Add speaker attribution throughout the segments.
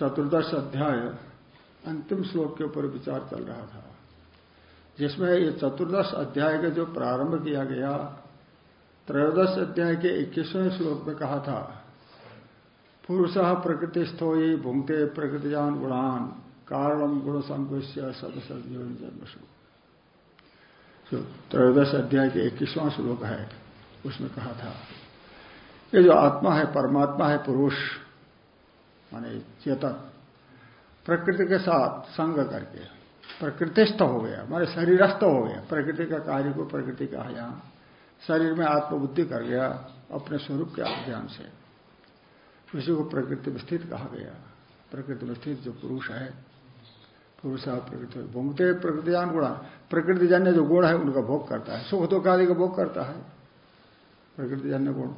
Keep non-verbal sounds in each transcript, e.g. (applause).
Speaker 1: चतुर्दश अध्याय, अंतिम श्लोक के ऊपर विचार चल रहा था। जिसमें ये चतुर्दश अध्याय का जो प्रारंभ किया गया, त्रयोदश अध्याय के इक्कीसवें श्लोक में कहा था, पुरुष प्रकृतिस्थो ही भूंगते प्रकृतिजान गुणान कारणम गुण संकुष्य सदसदयोन जन्मसु। जो त्रयोदश अध्याय के इक्कीसवां श्लोक है, उसमें कहा था, ये जो आत्मा है, परमात्मा है, पुरुष माने चेतन। प्रकृति के साथ संग करके। प्रकृतिस्थ हो गया, माने शरीरस्थ हो गया। प्रकृति का कार्य को प्रकृति का यहाँ। शरीर में आत्मबुद्धि कर गया अपने स्वरूप के ज्ञान से। उसी को प्रकृति में स्थित कहा गया। प्रकृति में स्थित जो पुरुष है, पुरुष प्रकृति भूमते प्रकृतिजान गुण प्रकृतिजन्य जो गुण है, उनका भोग करता है। सुख दुख आदि का भोग करता है। प्रकृतिजन्य गुण।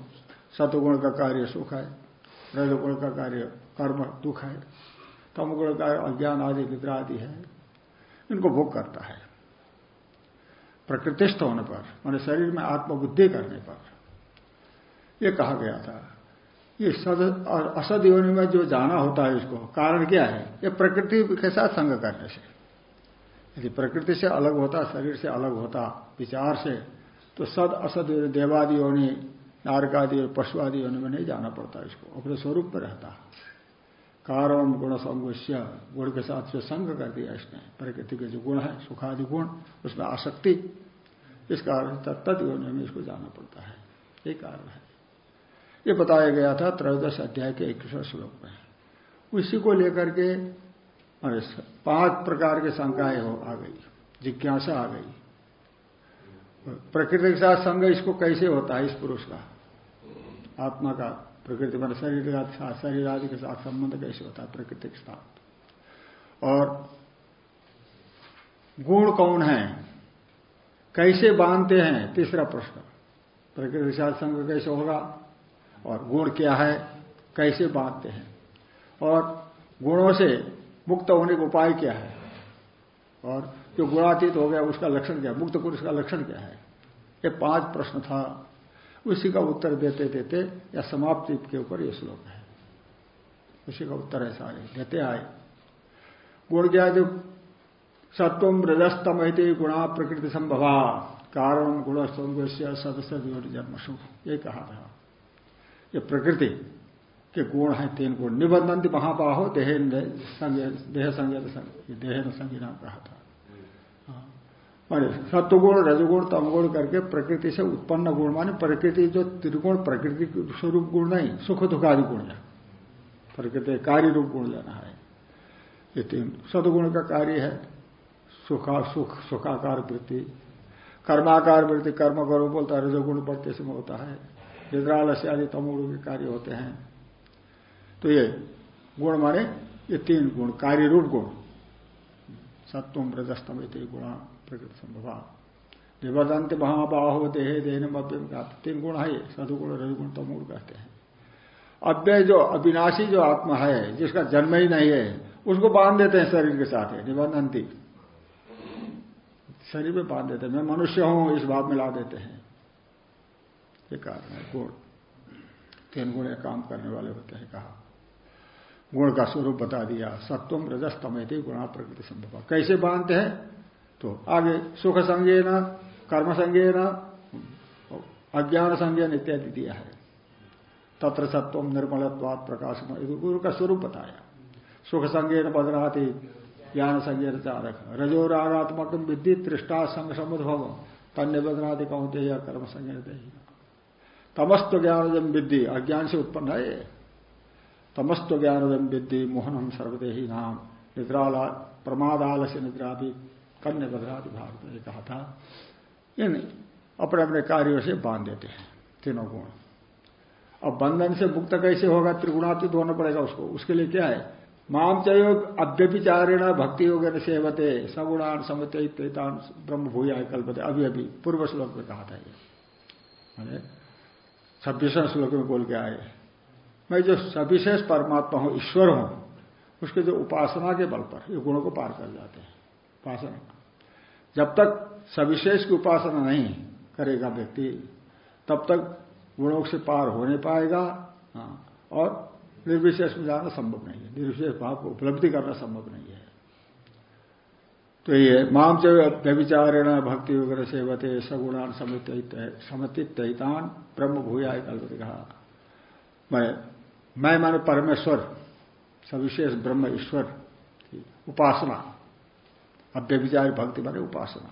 Speaker 1: सतगुण का कार्य सुख है। रजगुण का कार्य कर्म, दुख है। तमगुण का अज्ञान आदि, निद्रा आदि है। इनको भोग करता है। प्रकृतिस्थ होने पर, मान शरीर में आत्मबुद्धि करने पर यह कहा गया था। ये सद और असद योनि में जो जाना होता है इसको, कारण क्या है? ये प्रकृति के साथ संग करने से। यदि प्रकृति से अलग होता, शरीर से अलग होता, विचार से तो सद, असद देवादि योनि, नारकादि और पशु आदि योनि में नहीं जाना पड़ता इसको। अपने स्वरूप में रहता। कारण गुण संगोष्य, गुण के साथ जो संग कर दिया इसने प्रकृति के जो गुण है, सुखादि गुण, उसमें आसक्ति, इस कारण तत्त योनि में इसको जाना पड़ता है। ये कारण है। ये बताया गया था त्रयोदश अध्याय के इक्कीसवें श्लोक में। उसी को लेकर के पाँच प्रकार के शंकाएँ हो, आ गई। जिज्ञासा आ गई। प्रकृति के साथ संग इसको कैसे होता है, इस पुरुष का? आत्मा का प्रकृति मान शरीर के साथ शरीर आदि के साथ संबंध कैसे होता है? प्रकृति के साथ। और गुण कौन है? कैसे बांधते हैं? तीसरा प्रश्न। प्रकृति के साथ संग कैसे होगा? और गुण क्या है? कैसे बांधते हैं? और गुणों से मुक्त होने का उपाय क्या है? और जो गुणातीत हो गया, उसका लक्षण क्या? मुक्त पुरुष का लक्षण क्या है? ये पाँच प्रश्न था। उसी का उत्तर देते देते या समाप्ति के ऊपर यह श्लोक है। उसी का उत्तर है। सारे देते आए। गुण क्या जो सत्वम रजस्तम गुणा प्रकृति संभवा। कारण गुण संगोष्य सदस्य जन्मसु ये कहा था। ये प्रकृति के गुण है तीन गुण। निबंधन महाबाहो, देह देह संज्ञा देह संज्ञा नाम कहा था। माने सत्वगुण, रजगुण, तमगुण करके प्रकृति से उत्पन्न गुण, माने प्रकृति जो त्रिगुण, प्रकृति स्वरूप गुण नहीं, सुख दुखादि गुण है। प्रकृति कार्य रूप गुण लेना है। ये तीन सदगुण का कार्य है। सुखा, सुख, सुखाकार वृत्ति। कर्माकार वृत्ति, कर्म करो बोलता है, रजोगुण बढ़ते से होता है। निद्रालस्य आदि तमगुण के कार्य होते हैं। तो ये गुण माने, ये तीन गुण, कार्य रूप गुण। सत्वम, रजस्तम ये गुणा। प्रकृति संभवा निवर्तंत महाबाहो देहे अव्यम तीन गुण है सदुगुण, रजगुण तमुण कहते हैं। अव्यय जो, अविनाशी जो आत्मा है, जिसका जन्म ही नहीं है, उसको बाँध देते हैं शरीर के साथ, निबंधंती। शरीर में बाँध देते हैं। मैं मनुष्य हूँ, इस भाव में ला देते हैं। ये कारण है, गुण। तीन गुण काम करने वाले होते हैं, कहा। गुण का स्वरूप बता दिया। सत्वम रजस तमेति गुणा प्रकृति संभव कैसे बांधते हैं? तो आगे सुख संज्ञान कर्म संज्ञान अज्ञान संज्ञान इत्यादि दिया है। तत्र सत्व निर्मलत्वाद प्रकाश गुरु का स्वरूप बताया। सुख संज्ञान बदराती ज्ञान संज्ञान चारक। रजोरागात्मक विद्धि तृष्टा संग समुद्भव। तन्य बदनादि कहते या कर्म संज्ञान तमस्त ज्ञानजम विद्धि, अज्ञान से उत्पन्न है तमस्त ज्ञानजम विद्धि मोहनम सर्वदेही नाम निद्राला प्रमादाल से निद्रा भी कन्या बदरादि भाग में कहा था इन अपने अपने कार्यों से बाँध देते हैं, तीनों गुण। अब बंधन से मुक्त कैसे होगा त्रिगुणातीत होना पड़ेगा उसको? उसके लिए क्या है? माम चाहिए अभ्यपिचारेण भक्ति योग सेवते, सगुणान समते ब्रह्म भूया कल्पते। अभी अभी, पूर्व श्लोक में कहा था ये। छब्बीस श्लोक में बोल के आए। मैं जो सविशेष परमात्मा हूँ, ईश्वर हूँ, उसके जो उपासना के बल पर ये गुणों को पार कर जाते हैं। उपासना। जब तक सविशेष की उपासना नहीं करेगा व्यक्ति तब तक गुणों से पार हो नहीं पाएगा हाँ, और निर्विशेष में जाना संभव नहीं है। निर्विशेष भाव को उपलब्धि करना संभव नहीं है। तो ये माम च व्यविचारेण भक्ति वगैरह सेवते सगुणान समितान ब्रह्म भूया कल्पते कहा मैं मैं माने परमेश्वर सविशेष ब्रह्म ईश्वर उपासना। अब व्यविचार भक्ति माने उपासना।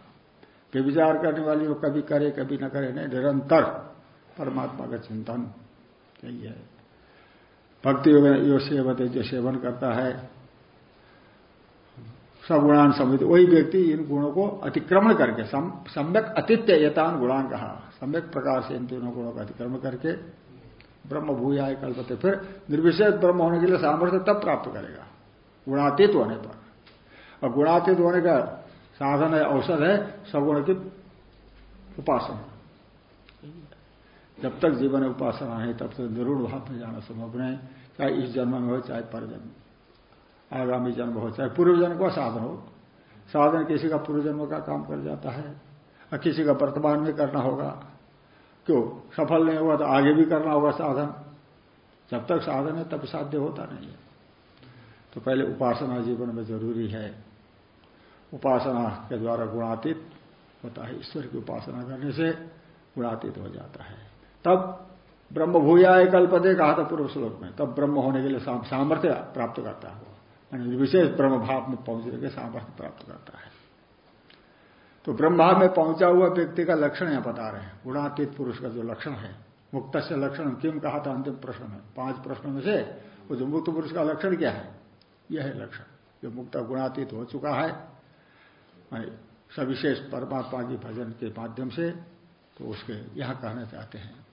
Speaker 1: व्यविचार करने वाली वो कभी करे, कभी न करे, नहीं, निरंतर परमात्मा का चिंतन। यही है। भक्ति यो सेवते जो सेवन करता है, सगुणान समित, वही व्यक्ति इन गुणों को अतिक्रमण करके सम्यक अतिथ्य यतान गुणान कहा। सम्यक प्रकार से इन तीनों गुणों का अतिक्रमण करके ब्रह्म भूयाय कल्पते, फिर निर्विशेष ब्रह्म होने के लिए सामर्थ्य तब प्राप्त करेगा। गुणातीत होने पर। और गुणातीत होने का साधन है औसत है सगुण की उपासना। जब तक जीवन उपासना है, तब तक निरूढ़ भाव में जाना संभव नहीं। चाहे इस जन्म में हो, चाहे पर जन्म आगामी जन्म हो, चाहे पूर्व जन्म का साधन हो। साधन किसी का पूर्व जन्म का काम कर जाता है, और किसी का वर्तमान में करना होगा। क्यों? सफल नहीं हुआ तो आगे भी करना होगा साधन। जब तक साधन है, तब साध्य होता नहीं है। तो पहले उपासना जीवन में ज़रूरी है। उपासना के द्वारा गुणातीत होता है। ईश्वर की उपासना करने से गुणातीत हो जाता है। तब ब्रह्म भूया कल्पदे कहा था पूर्व श्लोक में। तब ब्रह्म होने के लिए सामर्थ्य प्राप्त करता है यानी विशेष ब्रह्म भाव में पहुँचने के सामर्थ्य प्राप्त करता है। तो ब्रह्म भाव में पहुँचा हुआ व्यक्ति का लक्षण यहाँ बता रहे हैं। गुणातीत पुरुष का जो लक्षण है मुक्त से लक्षण, किम कहा था अंतिम प्रश्न में? पाँच प्रश्नों में से वो जो मुक्त पुरुष का लक्षण क्या है? यह है लक्षण। जो मुक्त गुणातीत हो चुका है सविशेष परमात्मा की भजन के माध्यम से तो उसके यहाँ कहना चाहते हैं।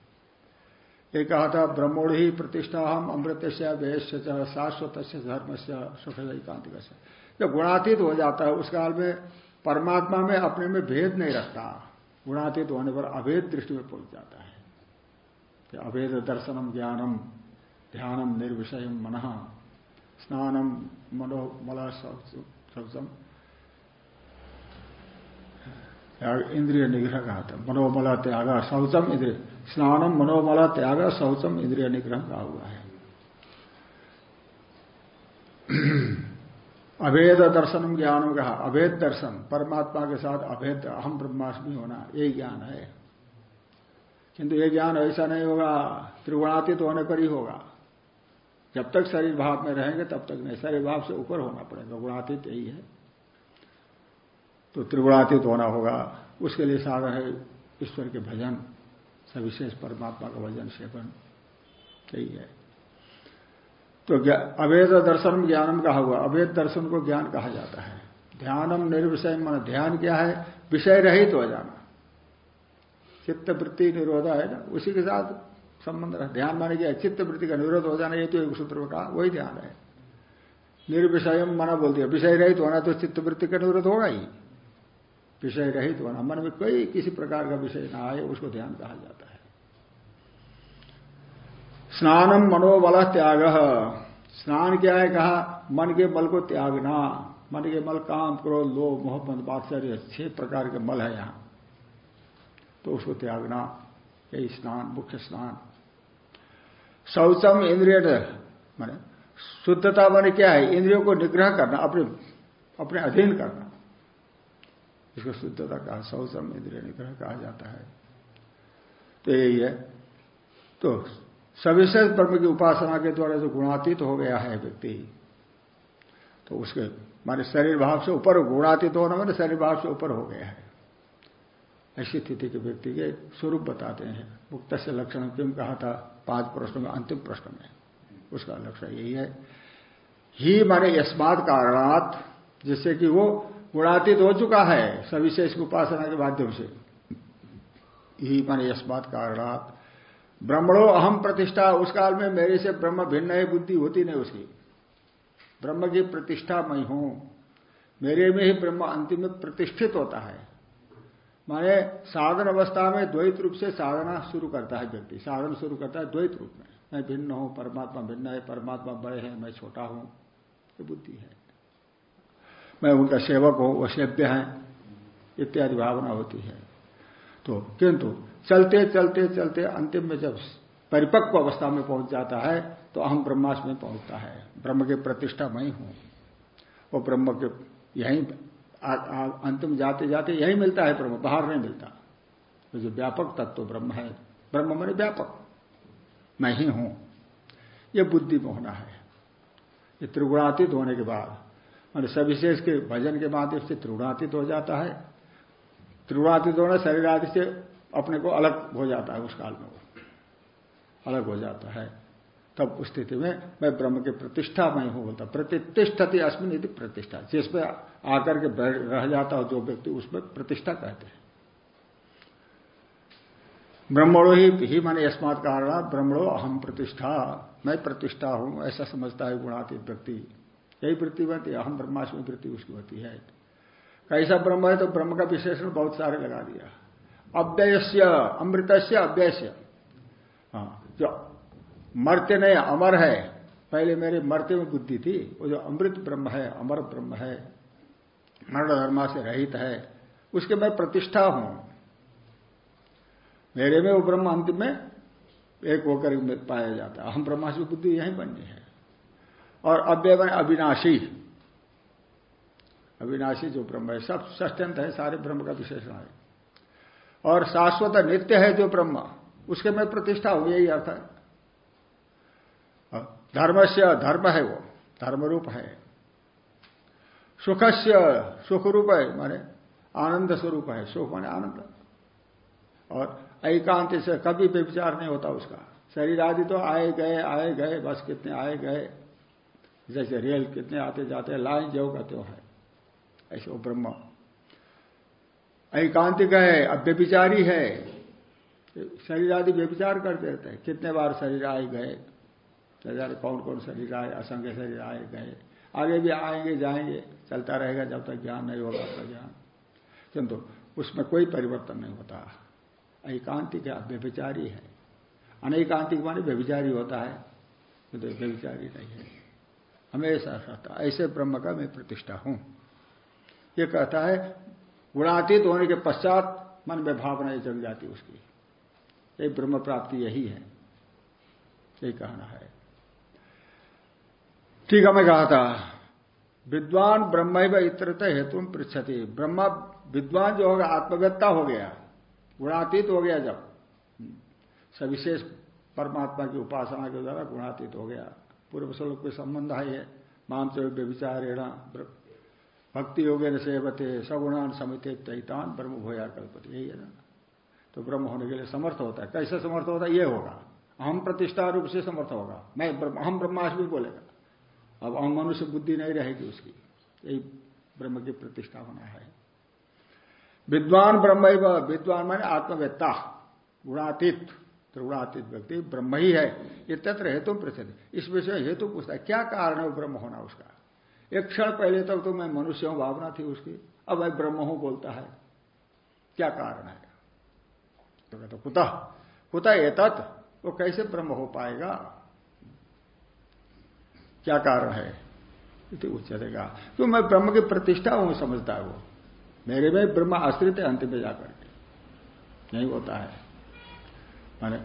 Speaker 1: ये कहा था ब्रह्मोड़ ही प्रतिष्ठा हम अमृत से वेश्य शाश्वत से धर्म से सुख एकांतिक से जब गुणातीत हो जाता है, उस काल में परमात्मा में अपने में भेद नहीं रखता। गुणातीत होने पर अभेद दृष्टि में पहुँच जाता है। कि अभेद दर्शनम ज्ञानम, ध्यानम निर्विषय मन, स्नानम मनोमला शौचम। इंद्रिय निग्रह कहा था मनोमला त्याग, शौचम इंद्रिय। स्नानम मनोमला त्याग, शौचम इंद्रिय निग्रह का हुआ है? (clears throat) अभेद दर्शनम ज्ञानम कहा अभेद दर्शन, परमात्मा के साथ अभेद, अहम ब्रह्माष्टमी होना यही ज्ञान है। किंतु ये ज्ञान ऐसा नहीं होगा, त्रिगुणातीत होने पर ही होगा। जब तक शरीर भाव में रहेंगे, तब तक नहीं। शरीर भाव से ऊपर होना पड़ेगा। गुणातीत यही है। तो त्रिगुणातीत होना होगा। उसके लिए साधन है ईश्वर के भजन, सविशेष परमात्मा का भजन सेवन। यही है। तो अवैध दर्शन ज्ञानम कहा हुआ। अवैध दर्शन को ज्ञान कहा जाता है। ध्यानम निर्विषय मन ध्यान क्या है? विषय रहित हो जाना। चित्त वृत्ति निरोधा है ना? उसी के साथ संबंध रहा, ध्यान माने क्या चित्त वृत्ति का निरोध हो जाना, ये तो एक सूत्र में कहा वही ध्यान है। निर्विषय मना बोल दिया, विषय रहित होना तो चित्त वृत्ति का निरोध होगा ही। विषय रहित होना। मन में कोई किसी प्रकार का विषय ना आए, उसको ध्यान कहा जाता है। स्नानम मनोबल त्याग। स्नान क्या है? कहा, मन के मल को त्यागना। मन के मल काम, क्रोध, लोभ मोहम्मद बात्सर्य, छह प्रकार के मल है यहाँ। तो उसको त्यागना, यही स्नान, मुख्य स्नान। शौचम इंद्रिय माने शुद्धता माने क्या है? इंद्रियों को निग्रह करना, अपने अपने अधीन करना। इसको शुद्धता कहा शौचम इंद्रिय निग्रह कहा जाता है। तो यही है। तो सविशेष ब्रह्म की उपासना के द्वारा जो गुणातीत हो गया है व्यक्ति तो उसके माने शरीर भाव से ऊपर गुणातीत होना मैंने शरीर भाव से ऊपर हो गया है। ऐसी स्थिति के व्यक्ति के स्वरूप बताते हैं। मुक्त से लक्षण क्यों कहा था, पाँच प्रश्नों में, अंतिम प्रश्न में। उसका लक्षण यही है। ही माने यस्मात कारणात, जिससे कि वो गुणातीत हो चुका है, सविशेष उपासना के माध्यम से। ही माने यस्मात कारणात ब्रह्मणो अहम प्रतिष्ठा, उस काल में मेरे से ब्रह्म भिन्न है, बुद्धि होती नहीं उसकी। ब्रह्म की प्रतिष्ठा मैं हूँ, मेरे में ही ब्रह्म अंतिम प्रतिष्ठित होता है। माने साधन अवस्था में द्वैत रूप से साधना शुरू करता है व्यक्ति। साधन शुरू करता है द्वैत रूप में। मैं भिन्न हूँ, परमात्मा भिन्न है, परमात्मा बड़े हैं, मैं छोटा हूँ, ये बुद्धि है। मैं उनका सेवक हूँ, वो सेव्य है, इत्यादि भावना होती है। तो किंतु चलते चलते चलते अंतिम में जब परिपक्व अवस्था में पहुँच जाता है तो अहम ब्रह्मास में पहुँचता है। ब्रह्म की प्रतिष्ठा मैं हूँ वो ब्रह्म के यही अंतिम जाते जाते यही मिलता है ब्रह्म, बाहर नहीं मिलता। तो जो व्यापक तत्व ब्रह्म है, ब्रह्म मैंने व्यापक, मैं ही हूँ। यह बुद्धि में होना है। ये त्रिगुणातीत होने के बाद मैंने सविशेष के भजन के माध्यम से त्रिगुणातीत हो जाता है। त्रिगुणातीत होना शरीर आदि से अपने को अलग हो जाता है उस काल में वो। अलग हो जाता है। तब उस स्थिति में मैं ब्रह्म की प्रतिष्ठा में हूँ बोलता। प्रतिष्ठति अस्मिन यदि प्रतिष्ठा। जिसमें आकर के रह जाता हो जो व्यक्ति उसमें प्रतिष्ठा कहते हैं। ब्रह्मणो ही ही माने अस्मात कारण ब्रह्मणो अहम प्रतिष्ठा। मैं प्रतिष्ठा हूँ, ऐसा समझता है गुणातीत व्यक्ति। यही वृत्ति बनती है, अहम ब्रह्माष्टमी वृत्ति उसकी होती है। कैसा ब्रह्म है तो ब्रह्म का विशेषण बहुत सारे लगा दिया। अव्ययस्य, अमृतस्य, अव्ययस्य। हाँ जो मर्त्य नहीं, अमर है। पहले मेरे मर्त्य में बुद्धि थी, वो जो अमृत ब्रह्म है, अमर ब्रह्म है, मरण धर्मा से रहित है, उसके मैं प्रतिष्ठा हूँ। मेरे में वो ब्रह्म अंतिम में एक होकर पाया जाता है। अहम ब्रह्माशी बुद्धि यही बननी है। और अव्यय बने अविनाशी। अविनाशी जो ब्रह्म है, सब सत्यंत है, सारे ब्रह्म का विशेषण है। और शाश्वत नित्य है जो ब्रह्म, उसके में प्रतिष्ठा हो यही अर्थ है। धर्म से धर्म है वो धर्म रूप है। सुख से सुख रूप है, माने आनंद स्वरूप है, सुख माने आनंद। और एकांत से कभी व्यविचार नहीं होता उसका। शरीर आदि तो आए गए आए गए, बस कितने आए गए। जैसे रेल कितने आते जाते हैं, लाइन जो कहते हो है। ऐसे वो ब्रह्म। एकांतिक है अव्यभिचारी है। शरीर आदि व्यभिचार करते रहते हैं। कितने बार शरीर आए गए? जाने कौन कौन शरीर आए? असंख्य शरीर आए गए। आगे भी आएँगे, जाएँगे। चलता रहेगा जब तक ज्ञान नहीं होगा आपका ज्ञान। किंतु उसमें कोई परिवर्तन नहीं होता। एकांतिक है व्यभिचारी है। अनेकांतिक माने व्यभिचारी होता है। तो व्यभिचारी नहीं है। हमेशा रहता ऐसे ब्रह्म का मैं प्रतिष्ठा हूँ। ये कहता है, गुणातीत होने के पश्चात मन में भावना जग जाती उसकी। ये ब्रह्म प्राप्ति यही है। यही कहना है। ठीक है, मैं कहा था विद्वान ब्रह्म इतर हेतु पृछति ब्रह्म, विद्वान जो होगा आत्मव्यता हो गया। गुणातीत हो गया जब। सविशेष परमात्मा की उपासना के द्वारा गुणातीत हो गया। पूर्व श्लोक के संबंध है माम से व्यविचारेण भक्ति योगे न सेवते सगुणान समित तैतान ब्रह्म भोया कल्पति यही है ना? तो ब्रह्म होने के लिए समर्थ होता है। कैसे समर्थ होता है? ये होगा। अहम प्रतिष्ठा रूप से समर्थ होगा। मैं अहम हम ब्रह्माष्टमी बोलेगा। अब अहम मनुष्य बुद्धि नहीं रहेगी उसकी। यही ब्रह्म की प्रतिष्ठा होना है। विद्वान ब्रह्म विद्वान माने आत्मवेत्ता। गुणातीत। त्रिगुणातीत व्यक्ति ब्रह्म ही है ये तत्र हेतु प्रसिद्ध इस विषय हेतु पूछता है, क्या कारण है ब्रह्म होना उसका? एक क्षण पहले तक तो मैं मनुष्य हूँ, भावना थी उसकी, अब मैं ब्रह्म हूँ बोलता है। क्या कारण है? तो कहते कुतः? कुतः एतत्? वो कैसे ब्रह्म हो पाएगा? क्या कारण है? उच्चतेगा तो मैं ब्रह्म की प्रतिष्ठा हूँ, समझता है वो। मेरे में ब्रह्म आश्रित है, अंत में जाकर के। नहीं होता है। माने,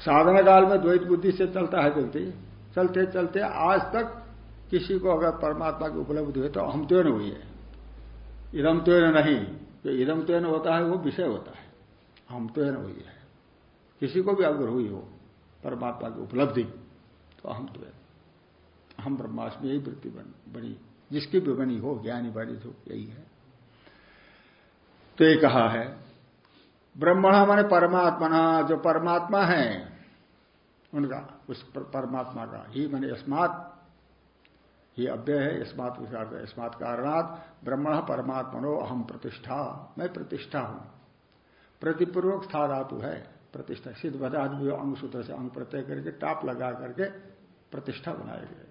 Speaker 1: साधना काल में द्वैत बुद्धि से चलता है व्यक्ति। चलते चलते आज तक किसी को अगर परमात्मा की उपलब्धि हुई तो हम तो हुई है। इदम तो नहीं, जो इदम तो होता है वो विषय होता है। हम तो हुई है। किसी को भी अगर हुई हो, परमात्मा की उपलब्धि तो हम तो हम ब्रह्माष्टमी यही वृत्ति बनी, जिसकी भी बनी हो, ज्ञानी बनी हो, यही है। तो ये कहा है ब्रह्मण माने परमात्मा जो परमात्मा है, उनका, उस परमात्मा का। ही मैंने अस्मात ही अव्यय है स्मात स्मात कारणात ब्रह्मण परमात्मनो अहम प्रतिष्ठा, मैं प्रतिष्ठा हूँ। प्रतिपूर्वक स्था धातु है, प्रतिष्ठा। सिद्ध आदमी अंग सूत्र से अंग प्रत्यय करके टाप लगा करके प्रतिष्ठा बनाए गए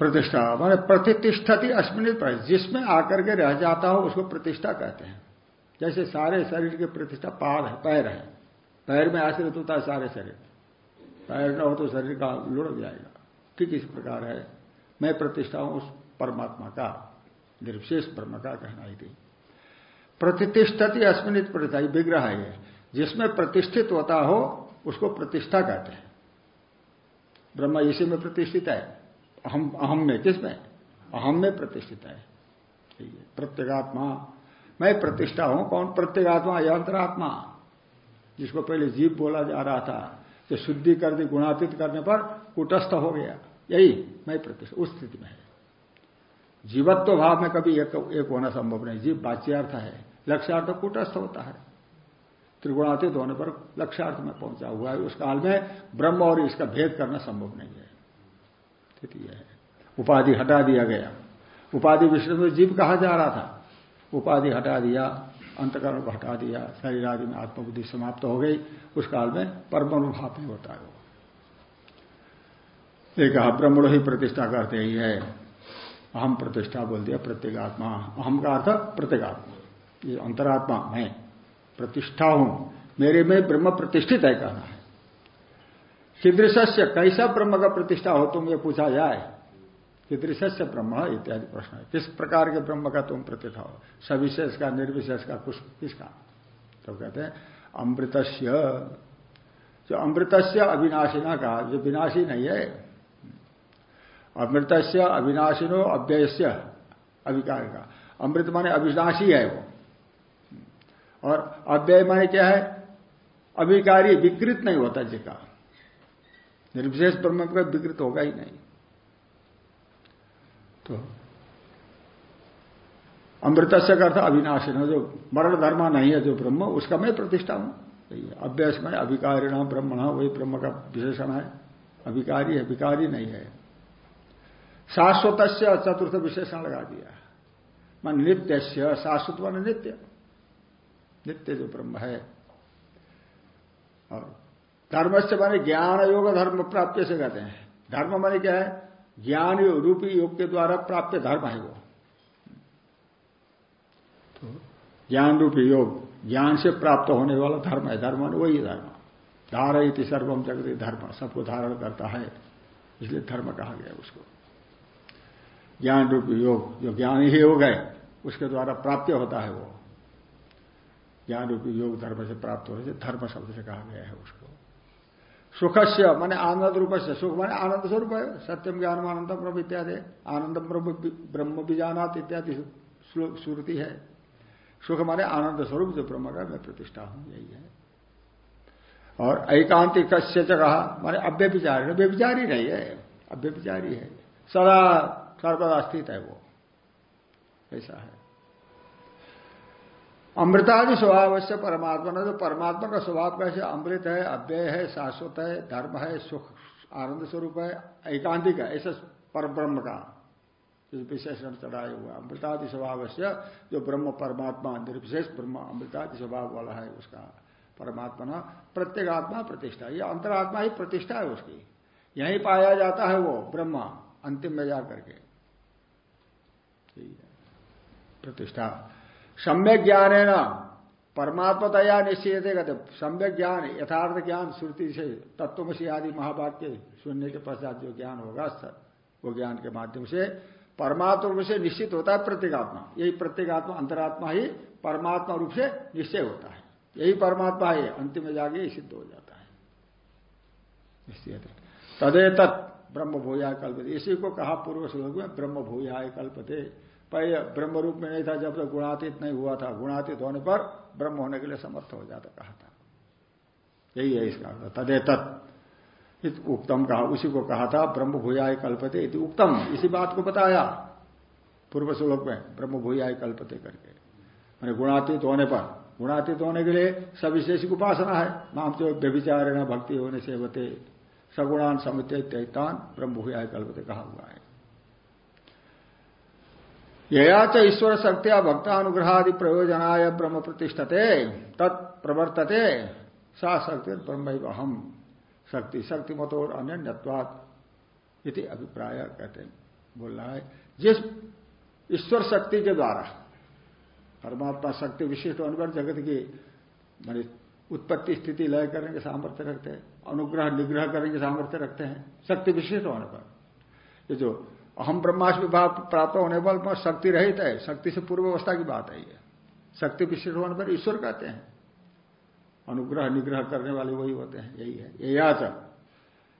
Speaker 1: प्रतिष्ठा, माने प्रतिष्ठती अस्मिन जिसमें आकर के रह जाता हो, उसको प्रतिष्ठा कहते हैं। जैसे सारे शरीर की प्रतिष्ठा पाद है, पैर है। पैर में आश्रित होता है सारे शरीर। पैर न हो तो शरीर का लुढ़ जाएगा। ठीक इस प्रकार है। मैं प्रतिष्ठा हूँ उस परमात्मा का, निर्विशेष ब्रह्म का कहना ही थी। प्रतिष्ठती अस्मित प्रतिष्ठा विग्रह है जिसमें प्रतिष्ठित होता हो, उसको प्रतिष्ठा कहते हैं। ब्रह्म इसी में प्रतिष्ठित है। अहम में किसमें? अहम में प्रतिष्ठित है। प्रत्येगात्मा मैं प्रतिष्ठा हूँ कौन प्रत्येगात्मा यंत्रात्मा? जिसको पहले जीव बोला जा रहा था कि शुद्धि कर दी गुणातीत करने पर कुटस्थ हो गया। यही मैं प्रतिष्ठा उस स्थिति में है। जीवत्व भाव में कभी एक, एक होना संभव नहीं। जीव बाच्यार्थ है। लक्ष्यार्थ कुटस्थ होता है। त्रिगुणातीत होने पर लक्ष्यार्थ में पहुँचा हुआ है। उस काल में ब्रह्म और इसका भेद करना संभव नहीं है। स्थिति यह है। उपाधि हटा दिया गया। उपाधि विष्णु में जीव कहा जा रहा था। उपाधि हटा दिया, अंतकरण को हटा दिया शरीर आदि में आत्मबुद्धि समाप्त हो गई। उस काल में परमाणु भाव नहीं होता है वो। एक कहा ही प्रतिष्ठा करते ही है। अहम प्रतिष्ठा बोल दिया, प्रत्येगात्मा। अहम का अर्थ प्रत्येगात्मा। ये अंतरात्मा मैं प्रतिष्ठा हूँ। मेरे में ब्रह्म प्रतिष्ठित है कहना है। कीदृश्य कैसा ब्रह्म का प्रतिष्ठा हो तुम ये पूछा जाए? कीदृश्य ब्रह्म इत्यादि प्रश्न है। किस प्रकार के ब्रह्म का तुम प्रतिष्ठा हो सविशेष का, निर्विशेष का, कुछ किसका? तो कहते हैं, अमृतस्य। जो अमृतस्य अविनाशिना का जो विनाशी नहीं है। अमृतस्य अविनाशिनो अव्ययस्य, अविकार का। अमृत माने अविनाशी है वो। और अव्यय माने क्या है? अविकारी, विकृत नहीं होता जिका निर्विशेष ब्रह्म का विकृत होगा ही नहीं। तो। अमृत से करता अविनाशी न, जो मरण धर्म नहीं है, जो ब्रह्म, उसका मैं प्रतिष्ठा हूँ। अभ्यास में अभिकारी नाम ब्रह्म वही ब्रह्म का विशेषण है। अभिकारी है, विकारी नहीं है। शाश्वत चतुर्थ विशेषण लगा दिया। मन नित्य से शाश्वत मान नित्य। नित्य जो ब्रह्म है। और धर्म से माने ज्ञान योग धर्म प्राप्ति से कहते हैं। धर्म माने क्या है? ज्ञान रूपी योग के द्वारा प्राप्त धर्म है वो। तो ज्ञान रूपी योग ज्ञान से प्राप्त होने वाला धर्म है धर्म वही धर्म। धारयति सर्वम जगत धर्म सबको धारण करता है इसलिए धर्म कहा गया उसको। ज्ञान रूपी योग जो ज्ञान ही योग है उसके द्वारा प्राप्त होता है वो। ज्ञान रूपी योग धर्म से प्राप्त होने से धर्म शब्द से कहा गया है उसको। सुख से मैंने आनंद रूप से सुख मैंने आनंद स्वरूप है। सत्यम ज्ञान आनंद ब्रह्म इत्यादि। आनंद ब्रह्म बीजानाथ इत्यादि श्रुति है। सुख माने आनंद स्वरूप जो ब्रह्म का मैं प्रतिष्ठा हूँ, यही है। और एकांतिक से कहा, माने विचार व्यभिचारी नहीं है। अव्य विचारी है। सदा सर्वदा स्थित है वो। ऐसा है। अमृतादि स्वभाव से परमात्मा ना जो परमात्मा का स्वभाव कैसे? अमृत है, अव्यय है, शाश्वत है, धर्म है, सुख, आनंद स्वरूप है एकांतिक है, ऐसा पर ब्रह्म का विशेषण चढ़ाए हुआ अमृतादि स्वभाव से जो ब्रह्म परमात्मा निर्विशेष ब्रह्म, अमृतादि स्वभाव वाला है उसका परमात्मा ना प्रत्येगात्मा प्रतिष्ठा ये अंतरात्मा ही प्रतिष्ठा है उसकी। यही पाया जाता है वो ब्रह्म, अंतिम में जाकर के। प्रतिष्ठा। सम्यक ज्ञान है ना परमात्मा दया निश्चित कहते सम्यक ज्ञान, यथार्थ ज्ञान, श्रुति से तत्वमसी आदि महावाक्य सुनने के पश्चात जो ज्ञान होगा वो ज्ञान के माध्यम से परमात्मा रूप से निश्चित होता है प्रत्येगात्मा। यही प्रत्येगात्मा अंतरात्मा ही परमात्मा रूप से निश्चय होता है। यही परमात्मा है, अंतिम में जाके सिद्ध हो जाता है। निश्चित तदे तत् ब्रह्म भूया कल्पते इसी को कहा पूर्व श्लोक में ब्रह्म भूया कल्पते पहले ब्रह्म रूप में नहीं था, जब तक गुणातीत नहीं हुआ था। गुणातीत होने पर ब्रह्म होने के लिए समर्थ हो जाता, कहा था। यही है इसका तदे तत् उत्तम कहा, उसी को कहा था ब्रह्म भूयाय कल्पते इति उक्तम। इसी बात को बताया पूर्व श्लोक में ब्रह्म भूयाय कल्पते करके। मैंने गुणातीत होने पर, गुणातीत होने के लिए सविशेष उपासना है। नाम जो व्यभिचार भक्ति होने से होते सगुणान समित ब्रह्म भूयाय कल्पते कहा हुआ है। यया च ईश्वर शक्तिया भक्तानुग्रहादि प्रयोजनाय ब्रह्म प्रतिष्ठते तत्प्रवर्तते सा शक्ति ब्रह्म हम शक्ति शक्ति मत और इति अभिप्राय कहते हैं। बोल रहा है, जिस ईश्वर शक्ति के द्वारा, परमात्मा शक्ति विशिष्ट अनुग्रह जगत की मानी उत्पत्ति स्थिति लय करने के सामर्थ्य रखते हैं, अनुग्रह निग्रह करने के सामर्थ्य रखते हैं, शक्ति विशिष्ट होने पर। ये जो अहम ब्रह्माश विभाग प्राप्त होने पर शक्ति रहित है। शक्ति से पूर्व अवस्था की बात है ये। शक्ति विशिष्ट होने पर ईश्वर कहते हैं। अनुग्रह, निग्रह करने वाले वही होते हैं। यही है। ये याच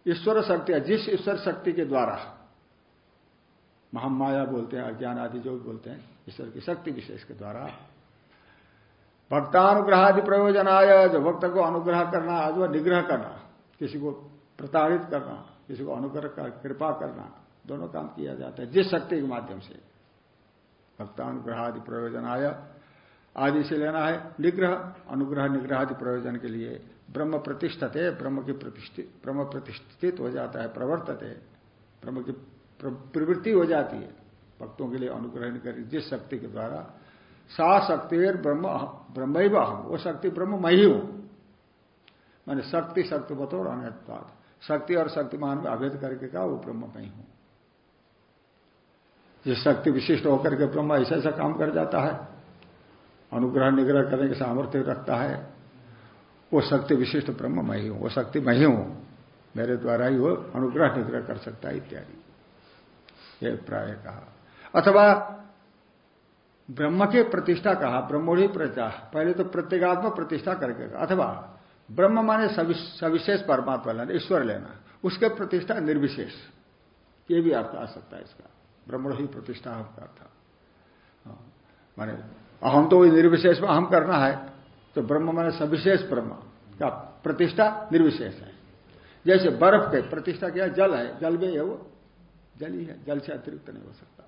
Speaker 1: ईश्वर शक्ति है। जिस ईश्वर शक्ति के द्वारा महामाया बोलते हैं, अज्ञान आदि जो भी बोलते हैं, ईश्वर की शक्ति विशेष के द्वारा भक्तानुग्रह आदि प्रयोजन आया जो भक्त को अनुग्रह करना, अथवा निग्रह करना, किसी को प्रताड़ित करना, किसी को अनुग्रह कर, कृपा करना दोनों काम किया जाता है, जिस शक्ति के माध्यम से। भक्तानुग्रह आदि प्रयोजन आया, आदि से लेना है निग्रह, अनुग्रह निग्रह आदि प्रयोजन के लिए। ब्रह्म प्रतिष्ठित है ब्रह्म की प्रतिष्ठित ब्रह्म प्रतिष्ठित हो जाता है, प्रवर्तित है ब्रह्म की प्रवृत्ति हो जाती है। भक्तों के लिए अनुग्रह जिस शक्ति के द्वारा। सा शक्ति ब्रह्म ब्रह्म ही अहम, वो शक्ति ब्रह्म मैं ही। हूँ मैंने शक्ति शक्ति बतौर अन्यवाद शक्ति और शक्तिमान में अभेद करके कहा वो ब्रह्म मैं हूँ। जिस शक्ति विशिष्ट होकर के ब्रह्म ऐसा ऐसा काम कर जाता है। अनुग्रह निग्रह करने के सामर्थ्य रखता है। वो शक्ति विशिष्ट ब्रह्म मैं ही हूँ, वो शक्ति मैं ही हूँ। मेरे द्वारा ही वो अनुग्रह निग्रह कर सकता है इत्यादि। ये प्राय कहा। अथवा ब्रह्म के प्रतिष्ठा कहा ब्रह्मोड़ी प्रतिष्ठा पहले तो प्रत्येगात्मक प्रतिष्ठा करके अथवा ब्रह्म माने सविशेष परमात्मा लेना, ईश्वर लेना, उसके प्रतिष्ठा निर्विशेष। ये भी अर्थ आ सकता है इसका। ब्रह्म ही प्रतिष्ठा हम करता हाँ, माने अहम तो निर्विशेष में अहम करना है तो ब्रह्म माने सविशेष ब्रह्म का प्रतिष्ठा निर्विशेष है। जैसे बर्फ़ के प्रतिष्ठा क्या जल है जल में है वो जल ही है जल से अतिरिक्त नहीं हो सकता।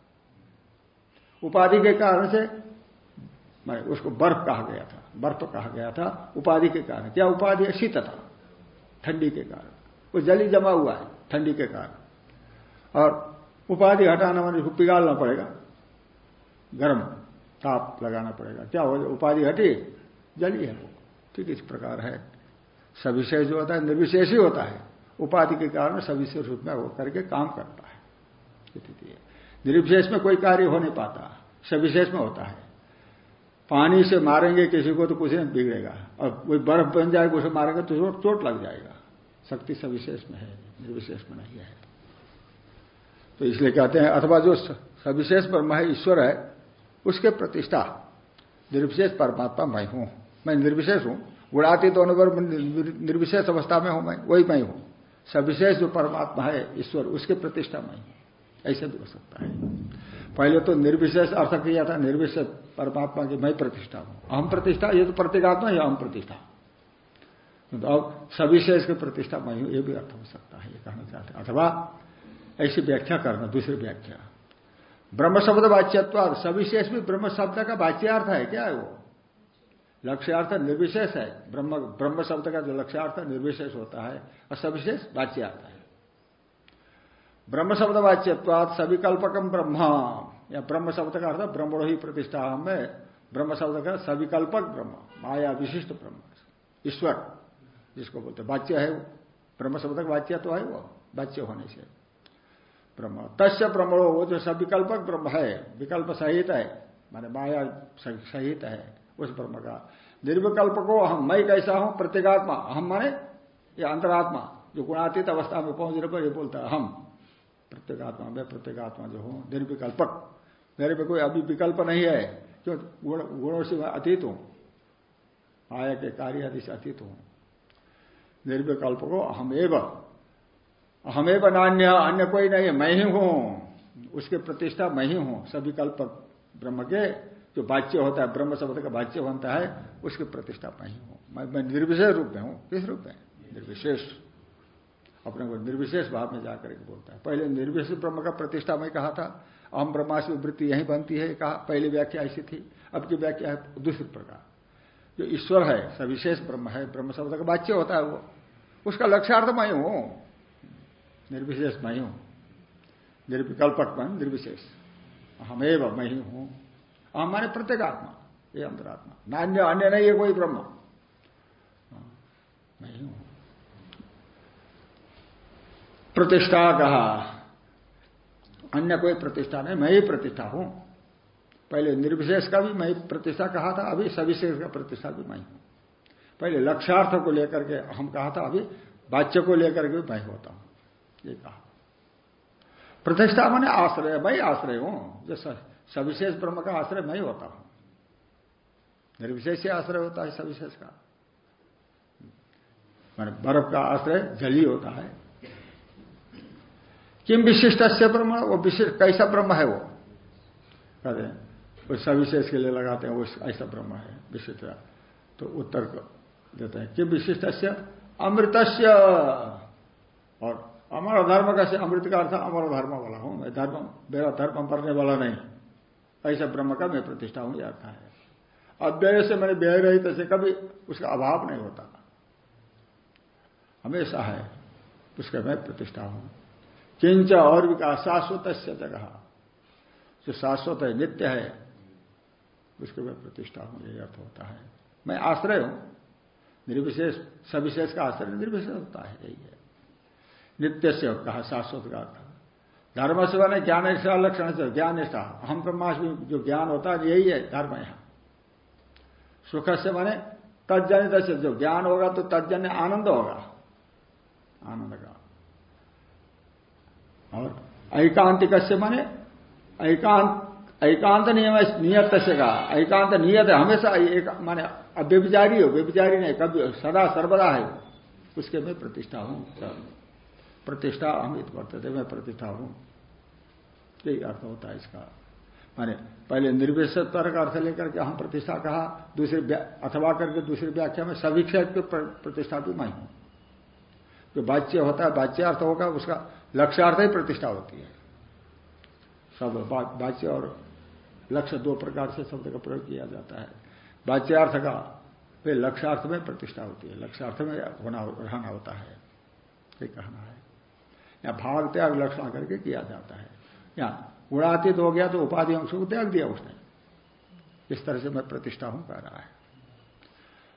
Speaker 1: उपाधि के कारण से मैं उसको बर्फ़ कहा गया था बर्फ़ कहा गया था उपाधि के कारण। क्या उपाधि है? शीतता ठंडी के कारण। वो जल ही जमा हुआ है ठंडी के कारण। और उपाधि हटाना मैंने उसको पिघालना पड़ेगा। गर्म ताप लगाना पड़ेगा। क्या हो जाए उपाधि हटी, जली है वो। ठीक इस प्रकार है। सविशेष जो होता है, निर्विशेष ही होता है। उपाधि के कारण सविशेष रूप में वो करके काम करता है। स्थिति है। निर्विशेष में कोई कार्य हो नहीं पाता। सविशेष में होता है। पानी से मारेंगे, किसी को तो कुछ नहीं बिगड़ेगा। और कोई बर्फ़ बन जाएगा, उसे मारेंगे तो चोट लग जाएगा। शक्ति सविशेष में है, निर्विशेष में नहीं है। तो इसलिए कहते हैं, अथवा जो सविशेष ब्रह्म है ईश्वर है, उसके प्रतिष्ठा। निर्विशेष परमात्मा मैं हूँ। मैं निर्विशेष हूँ। गुणातीत होने पर निर्विशेष अवस्था में हूँ मैं, वही मैं हूँ। सविशेष जो परमात्मा है, ईश्वर, उसके प्रतिष्ठा मैं हूँ। ऐसे भी हो सकता है। पहले तो निर्विशेष अर्थ किया था, निर्विशेष परमात्मा की मैं प्रतिष्ठा हूँ। अहम प्रतिष्ठा, ये तो प्रतीकात्मा या अहम प्रतिष्ठा। तो अब सविशेष की प्रतिष्ठा मैं हूँ, ये भी अर्थ हो सकता है, ये कहना चाहते हैं। अथवा ऐसी व्याख्या करना, दूसरी व्याख्या। ब्रह्म शब्द वाच्यत्व सविशेष भी ब्रह्म शब्द का वाच्यार्थ है, क्या है वो? लक्ष्यार्थ निर्विशेष है। ब्रह्म ब्रह्म शब्द का जो लक्ष्यार्थ निर्विशेष होता है, और सविशेष वाच्यार्थ है। ब्रह्म शब्द वाच्यत्वाद सविकल्पकम ब्रह्म या ब्रह्म शब्द का अर्थ ब्रह्मणो ही प्रतिष्ठा में। ब्रह्म शब्द का सविकल्पक ब्रह्म, माया विशिष्ट ब्रह्म। ईश्वर, जिसको बोलते वाच्य है ब्रह्म शब्द का वाच्य तो है वो, वाच्य होने से। ब्रह्म। तस्य ब्रह्मणो वो जो सविकल्पक ब्रह्म है विकल्प सहित है माने माया सहित है उस ब्रह्म का। निर्विकल्प को अहम मैं कैसा हूँ? प्रत्येगात्मा अहम माने ये अंतरात्मा जो गुणातीत अवस्था में पहुँचने पर ये बोलता है हम प्रत्येगात्मा में प्रत्येगात्मा जो हूँ निर्विकल्पक। मेरे पे कोई अभी विकल्प नहीं है क्यों? गुण, से मैं अतीत हूँ। माया के कार्य आदि से अतीत हूँ। निर्विकल्प को अहमेव। अहमेव नान्य अन्य कोई नहीं मैं ही हूँ। उसके प्रतिष्ठा मैं ही हूँ। सभी कल्प ब्रह्म के जो बाच्य होता है, ब्रह्म शब्द का बाच्य बनता है, उसकी प्रतिष्ठा मैं ही हूँ। मैं मैं निर्विशेष रूप में हूँ। किस रूप में? निर्विशेष। अपने को निर्विशेष भाव में जाकर के बोलता है। पहले निर्विशेष ब्रह्म का प्रतिष्ठा में कहा था, अहम ब्रह्माशी वृत्ति यही बनती है, कहा। पहली व्याख्या ऐसी थी, अब की व्याख्या है दूसरी प्रकार। जो ईश्वर है, सविशेष ब्रह्म है, ब्रह्म शब्द का वाच्य होता है वो। उसका लक्ष्यार्थ मैं हूँ। निर्विशेष मैं हूँ। निर्विकल्पक मन निर्विशेष। हमेव मैं ही हूँ। अहम माने प्रत्येक आत्मा, ये अंतरात्मा। नान्य अन्य नहीं है कोई ब्रह्म। मैं ही हूँ। प्रतिष्ठा कहा। अन्य कोई प्रतिष्ठा नहीं, मैं ही प्रतिष्ठा हूँ। पहले निर्विशेष का भी मैं प्रतिष्ठा कहा था, अभी सविशेष का प्रतिष्ठा भी मैं हूँ। पहले लक्ष्यार्थ को लेकर के हम कहा था, अभी वाच्य को लेकर के भी मैं होता हूँ। ये कहा। प्रतिष्ठा मैंने आश्रय मैं आश्रय हूँ। जो सविशेष ब्रह्म का आश्रय मैं ही। होता हूँ निर्विशेष आश्रय होता है सविशेष का। मैंने बर्फ़ का आश्रय जल ही होता है। किम विशिष्ट से ब्रह्म? वो विशिष्ट कैसा ब्रह्म है वो? कहते हैं, वो सविशेष के लिए लगाते हैं, वो ऐसा ब्रह्म है, विशिष्ट। तो उत्तर देते हैं कि विशिष्ट से अमृत और अमर धर्म का से अमृत का अर्थ अमर धर्म वाला हूँ मैं, धर्म, मेरा धर्म मरने वाला नहीं। ऐसा ब्रह्म का मैं प्रतिष्ठा हूँ, यह अर्थ है। अव्यय से मैंने व्यय रही तैसे कभी उसका अभाव नहीं होता। हमेशा है, उसका मैं प्रतिष्ठा हूँ। किंच और विकास शाश्वत जगह। जो शाश्वत है, नित्य है, उसके मैं प्रतिष्ठा हूँ, यही अर्थ होता है। मैं आश्रय हूँ। निर्विशेष, सविशेष का आश्रय निर्विशेष होता है, यही है। नित्य से कहा, शाश्वत का धर्म से बने ज्ञान निष्ठा लक्षण से ज्ञान निष्ठा हम ब्रह्माष्टमी जो ज्ञान होता है, यही है धर्म यहाँ। सुख से बने तजनित से जो ज्ञान होगा तो तजन्य आनंद होगा। आनंद का। और ऐकांतिक से माने एकांत एकांत नियम नियत से कहा। एकांत नियत है, हमेशा एक माने अव्यभिचारी हो, व्यभिचारी नहीं, कभी सदा सर्वदा है उसके मैं प्रतिष्ठा हूँ प्रतिष्ठा अमित वर्तते मैं प्रतिष्ठा हूँ। यही अर्थ होता है इसका। माने पहले निर्वेश का अर्थ लेकर के हम प्रतिष्ठा कहा, दूसरी अथवा करके दूसरी व्याख्या में सभी क्षेत्र प्रतिष्ठा भी मैं हूँ। जो बाच्य होता है, वाच्यार्थ होगा, उसका लक्ष्यार्थ ही प्रतिष्ठा होती है। सब बाच्य और लक्ष्य दो प्रकार से शब्द का प्रयोग किया जाता है। बाच्यार्थ का वे लक्ष्यार्थ में प्रतिष्ठा होती है, लक्ष्यार्थ में होना, रहना होता है। ये कहना है। या भाग त्याग लक्षण करके किया जाता है। या गुणातीत हो गया तो उपाधि अंश को त्याग दिया उसने। इस तरह से मैं प्रतिष्ठा हूँ कह रहा है।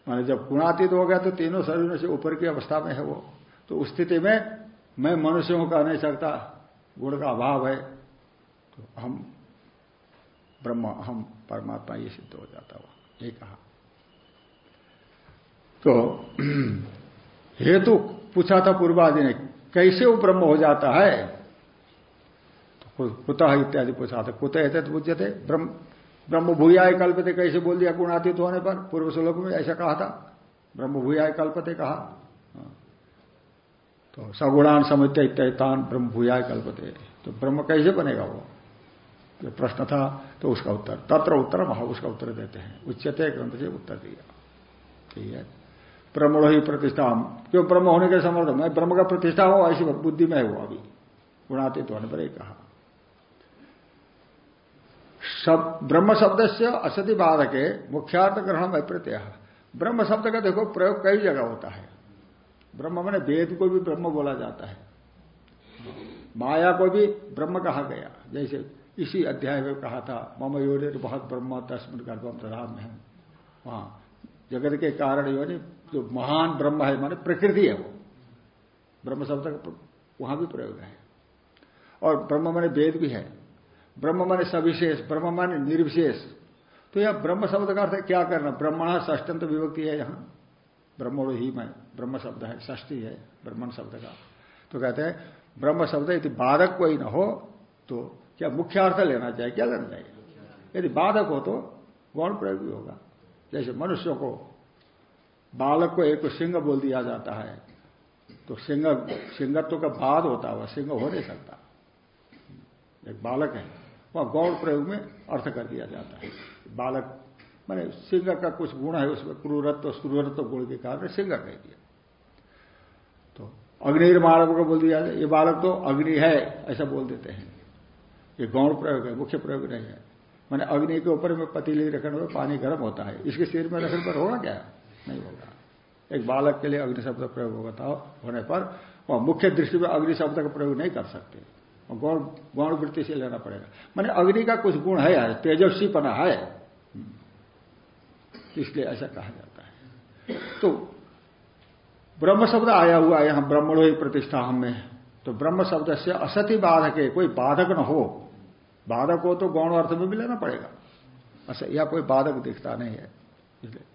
Speaker 1: माने जब गुणातीत हो गया तो तीनों शरीरों से ऊपर की अवस्था में है वो। तो उस स्थिति में मैं मनुष्यों को कह नहीं सकता, गुण का अभाव है। तो हम ब्रह्म, हम परमात्मा ये सिद्ध हो जाता हुआ, ये कहा। तो (clears throat) हेतु पूछा था पूर्वादि ने कैसे वो ब्रह्म हो जाता है? तो कुतः इत्यादि पूछा था कुत है तो पूछते थे। ब्रह्म ब्रह्म कल्पते कैसे बोल दिया गुणातीत होने पर? पूर्व श्लोक में ऐसा कहा था। ब्रह्म भूयाय कल्पते कहा। हाँ। तो सगुणान समुद्र इत्यान ब्रह्म भूयाय कल्पते। तो ब्रह्म कैसे बनेगा वो? जो प्रश्न था तो उसका उत्तर, तत्र उत्तर, महा उसका उत्तर देते हैं। उच्चते ग्रंथ से उत्तर दिया। ठीक है? ब्रह्म ही प्रतिष्ठा। हम क्यों ब्रह्म होने के समर्थ? मैं ब्रह्म का प्रतिष्ठा हूँ, ऐसी बुद्धि में हूँ अभी। गुणातीत होने पर एक कहा। सब ब्रह्म शब्द से असति बाधक है मुख्यार्थ ग्रहण वैप्रत्य। ब्रह्म शब्द का देखो, प्रयोग कई जगह होता है। ब्रह्म मैंने वेद को भी ब्रह्म बोला जाता है। माया को भी ब्रह्म कहा गया। जैसे इसी अध्याय में कहा था, मम योनि बहुत ब्रह्म तस्मिन गर्भम तथा में वहाँ जगत के कारण योनि जो महान ब्रह्म है, माने प्रकृति है वो। ब्रह्म शब्द का वहाँ भी प्रयोग है। और ब्रह्म माने वेद भी है। ब्रह्म माने सविशेष, ब्रह्म माने निर्विशेष। तो यह ब्रह्म शब्द का अर्थ क्या करना? ब्रह्मण षष्टंत विभक्ति है यहाँ। ब्रह्मण ही में ब्रह्म शब्द है षष्टी है, ब्रह्मण शब्द का। तो कहते हैं, ब्रह्म शब्द यदि बाधक कोई ना हो तो क्या मुख्य अर्थ लेना चाहिए? क्या लेना चाहिए? यदि बाधक हो तो गौण प्रयोग भी होगा? जैसे मनुष्य को बालक को एक सिंह बोल दिया जाता है। तो सिंह, सिंहत्व का बाद होता है सिंह हो नहीं सकता। एक बालक है, वह गौण प्रयोग में अर्थ कर दिया जाता है। बालक, माने सिंह का कुछ गुण है, उसमें क्रूरत्व क्रूरत्व गुण के कारण सिंह कह दिया। तो अग्निर्माणव को बोल दिया ये बालक तो अग्नि है, ऐसा बोल देते हैं। ये गौण प्रयोग है, मुख्य प्रयोग नहीं है। मैंने अग्नि के ऊपर में पतीली रखने में पानी गर्म होता है, इसके सिर में रखने पर होगा क्या? नहीं होगा। एक बालक के लिए अग्नि शब्द प्रयोग होता होने पर वह मुख्य दृष्टि में अग्नि शब्द का प्रयोग नहीं कर सकते। गौण गौण वृत्ति से लेना पड़ेगा। मैंने अग्नि का कुछ गुण है तेजस्वी पना है। इसलिए ऐसा कहा जाता है। तो ब्रह्म शब्द आया हुआ है, यहाँ ब्रह्मणो ही प्रतिष्ठा हमें तो ब्रह्म शब्द से असति बाधक है, कोई बाधक न हो। बाधक हो तो गौण अर्थ में भी लेना पड़ेगा। या कोई बाधक दिखता नहीं है।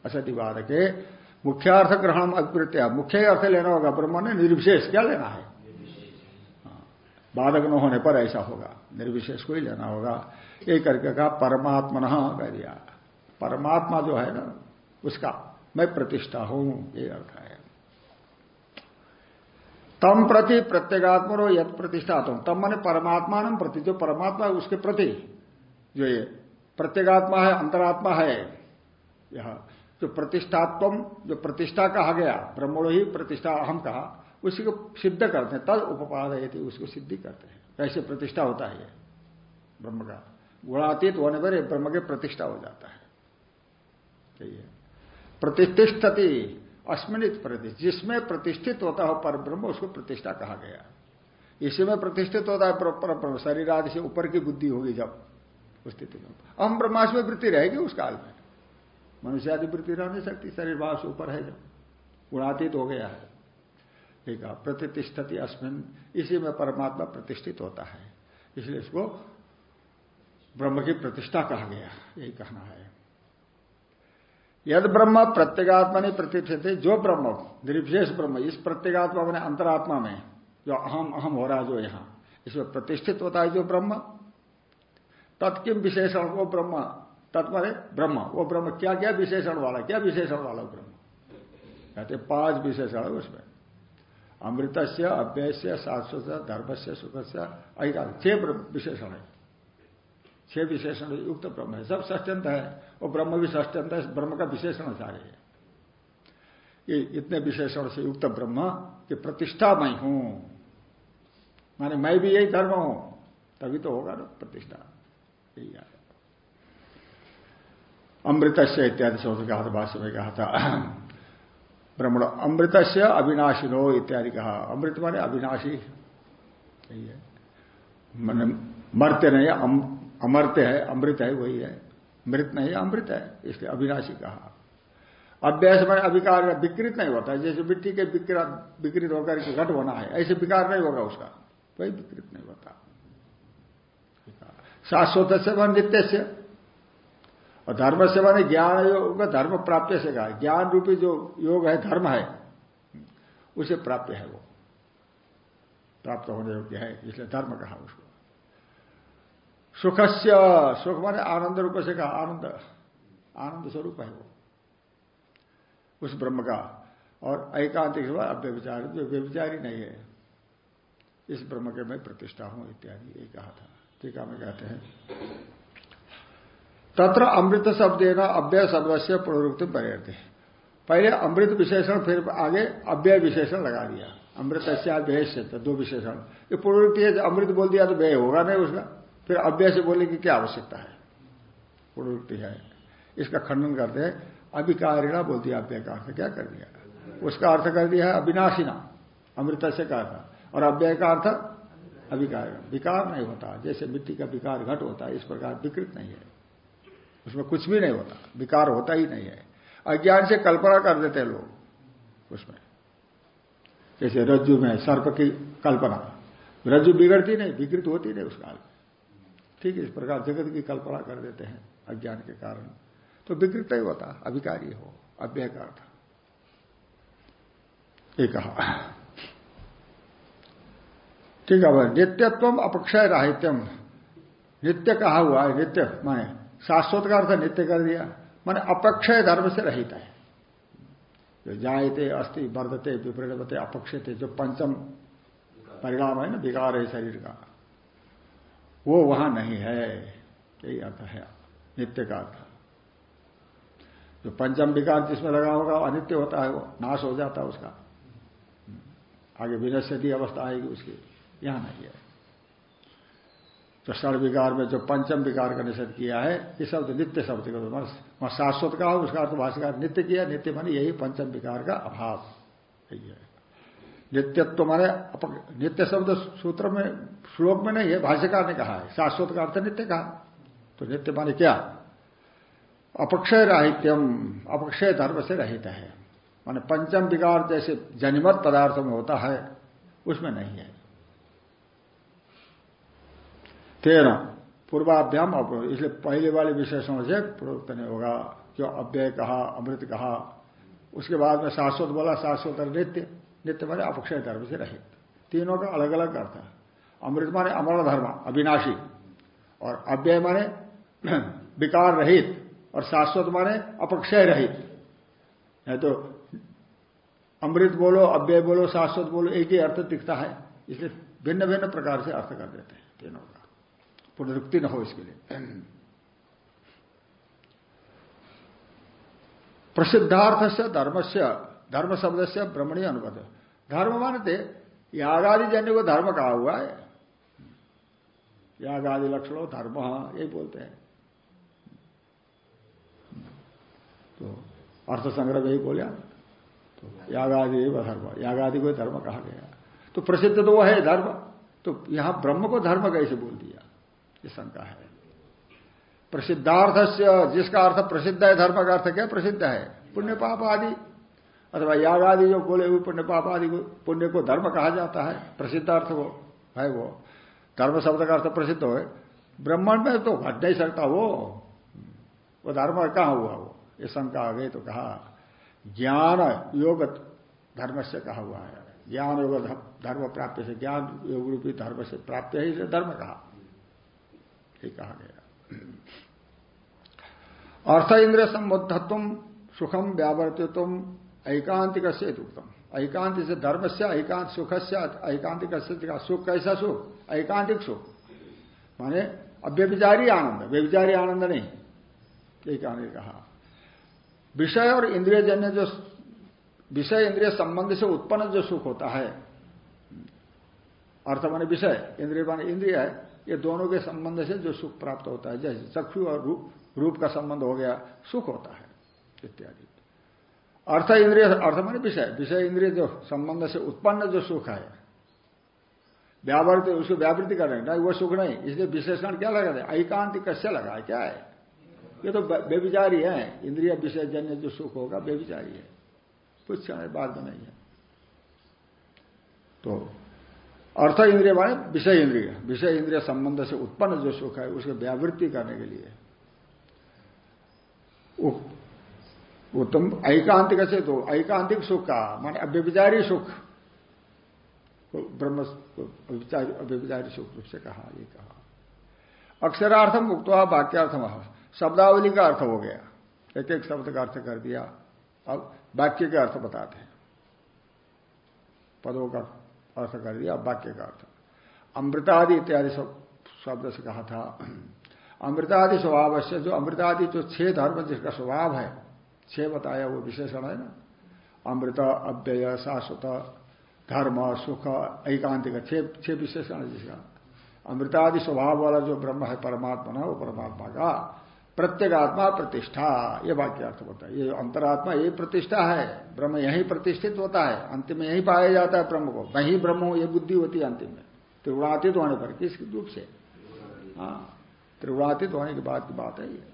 Speaker 1: असति बाधक है मुख्यार्थ ग्रहण अभिवृत्या मुख्य अर्थ लेना होगा ब्रह्म ने निर्विशेष क्या लेना है? हाँ, बाधक न होने पर ऐसा होगा। निर्विशेष को ही लेना होगा। एक करके कहा परमात्मा कह दिया परमात्मा जो है ना उसका मैं प्रतिष्ठा हूँ ये अर्थ है। तम प्रति प्रत्येगात्मा यद प्रतिष्ठा तुम तम मैंने परमात्मा प्रति। जो परमात्मा है उसके प्रति। जो ये प्रत्येगात्मा है अंतरात्मा है यह। जो प्रतिष्ठात्म जो प्रतिष्ठा कहा गया, ब्रह्मणो ही प्रतिष्ठा, अहम कहा, उसी को सिद्ध करते हैं, तद उपपाद है उसको सिद्धि करते हैं। कैसे प्रतिष्ठा होता है ये? ब्रह्म का। गुणातीत होने पर ब्रह्म के प्रतिष्ठा हो जाता है। प्रतिष्ठती, अस्मिनित प्रतिष्ठित जिसमें प्रतिष्ठित होता हो पर ब्रह्म उसको प्रतिष्ठा कहा गया। इसी में प्रतिष्ठित होता है पर ब्रह्म शरीर आदि से ऊपर की बुद्धि होगी जब, उस स्थिति में। अहम ब्रह्माश में वृत्ति रहेगी उस काल में। मनुष्य आदि वृत्ति रह नहीं सकती, शरीर भाव से ऊपर है जब। गुणातीत हो गया है। ठीक है, प्रतिष्ठति अस्मिन, इसी में परमात्मा प्रतिष्ठित होता है। इसलिए इसको ब्रह्म की प्रतिष्ठा कहा गया, यही कहना है। यद ब्रह्म प्रत्येगात्मा ने प्रतिष्ठित है जो ब्रह्म, निर्विशेष ब्रह्म, इस प्रत्येगात्मा मैंने अंतरात्मा में, जो अहम अहम हो रहा है, जो यहाँ, इसमें प्रतिष्ठित होता है जो ब्रह्म। तत्किम विशेषण वो ब्रह्म तत्पर है, ब्रह्म। वो ब्रह्म क्या क्या विशेषण वाला क्या विशेषण वाला ब्रह्म? कहते पाँच विशेषण है उसमें। अमृत से अव्यय से शाश्वत धर्म से सुख से छह विशेषण है। छह विशेषण युक्त ब्रह्म है। सब ष्टंत है। और ब्रह्म भी ष्टंत है, ब्रह्म का विशेषण सारे है। ये इतने विशेषण से युक्त ब्रह्म कि प्रतिष्ठा मैं हूँ। माने मैं भी यही धर्म हूँ, तभी तो होगा ना प्रतिष्ठा। यही है। अमृत से इत्यादि शब्द कहा था, भाष्य में कहा था। ब्रह्मण अमृत से अविनाशिनो इत्यादि कहा। अमृत माने अविनाशी। यही है। मन मरते नहीं अमृत है अमृत है, वही है। मृत नहीं, अमृत है, इसलिए अविनाशी कहा। अभ्यास में अभिकार विकृत नहीं होता। जैसे मिट्टी के विकृत होकर के घट होना है, ऐसे विकार नहीं होगा उसका। कोई विकृत नहीं होता। शाश्वत से वह नित्य से और धर्म से मैंने ज्ञान योग, धर्म प्राप्त से कहा, ज्ञान रूपी जो योग है, धर्म है, उसे प्राप्त है वो। प्राप्त होने योग्य है, इसलिए धर्म कहा उसको। सुखस्य, सुख माने आनंद रूप से कहा, आनंद आनंद स्वरूप है वो। उस ब्रह्म का, और एकांतिक अव्यविचार जो व्यविचारी नहीं है, इस ब्रह्म के मैं प्रतिष्ठा हूँ, इत्यादि, ये कहा था। टीका में कहते हैं। तत्र अमृत शब्द देना अव्यय शब्द से पुनरुक्ति परिवर्ति पहले अमृत विशेषण, फिर आगे अव्यय विशेषण लगा दिया। अमृत से तो दो विशेषण। ये पुनरुक्ति है अमृत बोल दिया तो व्यय होगा नहीं उसका। फिर अव्यय से बोलने की क्या आवश्यकता है? पुनरुक्ति है। इसका खंडन करते हैं। अभिकारिणा बोल दिया अव्यय का अर्थ। क्या कर दिया? उसका अर्थ कर दिया है अविनाशिना। अमृत से कहा था और अव्यय का अर्थ अभिकार विकार नहीं होता। जैसे मिट्टी का विकार घट होता है, इस प्रकार विकृत नहीं है। उसमें कुछ भी नहीं होता, विकार होता ही नहीं है। अज्ञान से कल्पना कर देते हैं लोग उसमें। जैसे रज्जु में सर्प की कल्पना, रज्जु बिगड़ती नहीं, विकृत होती नहीं उस काल में। ठीक इस प्रकार जगत की कल्पना कर देते हैं अज्ञान के कारण। तो विकृत ही होता अभिकारी हो अव्यय का अर्थ कहा। ठीक है नित्यत्व अपक्षय राहित्यम। नित्य कहा हुआ है, नित्य माने शाश्वत का अर्थ नित्य कर दिया। माने अपक्षय धर्म से रहित है। जो जायते अस्थि वर्धते विपरीत अपक्षय थे जो पंचम परिणाम है ना, विकार है शरीर का। वो वहाँ नहीं है। यही अर्थ है। नित्य का अर्थ। जो पंचम विकार जिसमें लगा होगा, अनित्य होता है वो, नाश हो जाता है उसका। आगे विनश्यति अवस्था आएगी उसकी। यहाँ नहीं है। तो षण विकार में जो पंचम विकार का निषेध किया है, ये शब्द नित्य शब्द का वहाँ शाश्वत का हो, उसका अर्थ भाषिकार नित्य किया, नित्य मानी यही पंचम विकार का अभाव है नित्यत्व माने नित्य शब्द सूत्र में, श्लोक में नहीं है, भाष्यकार ने कहा है, शाश्वत का अर्थ नित्य कहा। तो नित्य माने क्या? अपक्षय राहित्यम, अपक्षय धर्म से रहित है। माने पंचम विकार जैसे जनिमत पदार्थ में होता है, उसमें नहीं है। तेरह पूर्वाभ्याम इसलिए पहले वाले विशेषण से प्रवृत्त नहीं होगा, जो अव्यय कहा, अमृत कहा, उसके बाद में शाश्वत बोला, शाश्वत नित्य नित्य माने अपक्षय धर्म से रहित। तीनों का अलग अलग अर्थ है। अमृत माने अमर धर्म, अविनाशी। और अव्यय माने (clears throat) विकार रहित, और शाश्वत माने अपक्षय रहित। है तो अमृत बोलो, अव्यय बोलो, शाश्वत बोलो, एक ही अर्थ दिखता है। इसलिए भिन्न भिन्न प्रकार से अर्थ कर देते हैं तीनों का। पुनरुक्ति न हो इसके लिए। (clears throat) प्रसिद्धार्थ से धर्म से धर्म शब्द से ब्रह्मणी अनुपद। धर्म मानते यागादि जन्य को धर्म कहा हुआ है। यागादि लक्षणों धर्म, यही बोलते हैं। तो अर्थ संग्रह यही बोलिया तो यागादि धर्म। यागादि को धर्म कहा गया। तो प्रसिद्ध तो वह है धर्म। तो यहाँ ब्रह्म को धर्म कैसे बोल दिया ये शंका है। प्रसिद्धार्थ से जिसका अर्थ प्रसिद्ध है, धर्म का अर्थ क्या? प्रसिद्ध है। पुण्य पाप आदि। अथवा याग आदि जो बोले हुए पुण्य पाप आदि पुण्य को धर्म कहा जाता है। प्रसिद्ध अर्थ वो, है वो। धर्म शब्द का अर्थ प्रसिद्ध हो, ब्रह्मांड में तो घट नहीं सकता वो। वो धर्म कहाँ हुआ वो? ये शंका आ गई तो कहा, ज्ञान योग धर्म से कहा हुआ है। ज्ञान योग धर्म प्राप्त से, ज्ञान योग रूपी धर्म से प्राप्त है, इसे धर्म कहा। ये कहा गया। अर्थ इंद्रिय संबुद्धत्व सुखम व्यावर्तित्व ऐकांतिक से उत्तम ऐकांतिक से धर्म से, ऐकांत सुख से ऐकांतिक सुख कैसा सुख? ऐकांतिक सुख। माने अव्यभिचारी आनंद, व्यभिचारी आनंद नहीं। एक आने कहा। विषय और इंद्रिय जन्य जो विषय इंद्रिय संबंध से उत्पन्न जो सुख होता है, अर्थ माने विषय, इंद्रिय माने इंद्रिय है ये दोनों के संबंध से जो सुख प्राप्त होता है, जैसे चक्षु और रूप रूप का संबंध हो गया, सुख होता है, इत्यादि। अर्थ इंद्रिय, अर्थ माने विषय। विषय इंद्रिय जो संबंध से उत्पन्न जो सुख है, व्यावृत्ति, उसको व्यावृत्ति कर रहे नहीं, वो सुख नहीं, इसलिए विशेषण क्या लगा थे एकांति कश्य लगा है, क्या है? ये तो बेविचारी है। इंद्रिय विषय जन्य जो सुख होगा बेविचारी है। कुछ बात में नहीं है। तो अर्थ इंद्रिय माने विषय इंद्रिय। विषय इंद्रिय संबंध से उत्पन्न जो सुख है, उसके व्यावृत्ति करने के लिए। उत्तम ऐकांतिक से तो ऐकांतिक सुख का, माने अव्यविचारी सुख। ब्रह्म अव्यविचारी सुख रूप से कहा, ये कहा। अक्षरार्थम हुआ वाक्यार्थम शब्दावली का अर्थ हो गया। एक एक शब्द का अर्थ कर दिया। अब वाक्य का अर्थ बताते हैं। पदों का अर्थ कर दिया वाक्य का अर्थ। अमृतादि इत्यादि सब शब्द से कहा था। अमृतादि स्वभाव से जो अमृतादि जो छह धर्म जिसका स्वभाव है, छह बताया वो विशेषण है ना? अमृत, अव्यय, शाश्वत, धर्म, सुख, ऐकांतिक, छह छह विशेषण है जिसका। अमृतादि स्वभाव वाला जो ब्रह्म है, परमात्मा ना, वो परमात्मा का। प्रत्येगात्मा प्रतिष्ठा, ये वाक्य अर्थ होता है। ये अंतरात्मा ये प्रतिष्ठा है, ब्रह्म यही प्रतिष्ठित होता है, अंतिम में यही पाया जाता है ब्रह्म को। वही ब्रह्म ये बुद्धि होती है अंतिम में। त्रिगुणातीत होने पर किस रूप से? हाँ त्रिगुणातीत होने के बाद की बात है ये।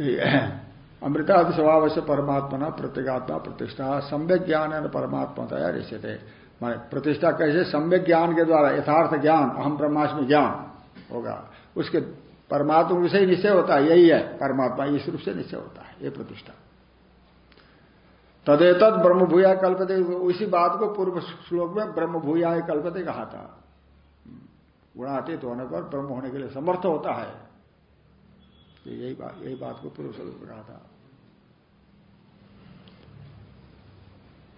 Speaker 1: (clears throat) अमृतादि स्वभाव से परमात्मा प्रत्येगात्मा प्रतिष्ठा, सम्यक ज्ञान है परमात्मा तैयार इसे थे। प्रतिष्ठा कैसे? सम्यक ज्ञान के द्वारा, यथार्थ ज्ञान, अहम ब्रह्माष्टमी ज्ञान होगा। उसके परमात्मा विषय निश्चय होता है, यही है, परमात्मा इस रूप से निश्चय होता है, ये प्रतिष्ठा। तदेत ब्रह्म भूया कल्पते, उसी बात को पूर्व श्लोक में ब्रह्म भूया कल्पते कहा था। गुणातीत होने पर ब्रह्म होने के लिए समर्थ होता है। यही बात यही बात को पूर्व श्लोक में कहा था।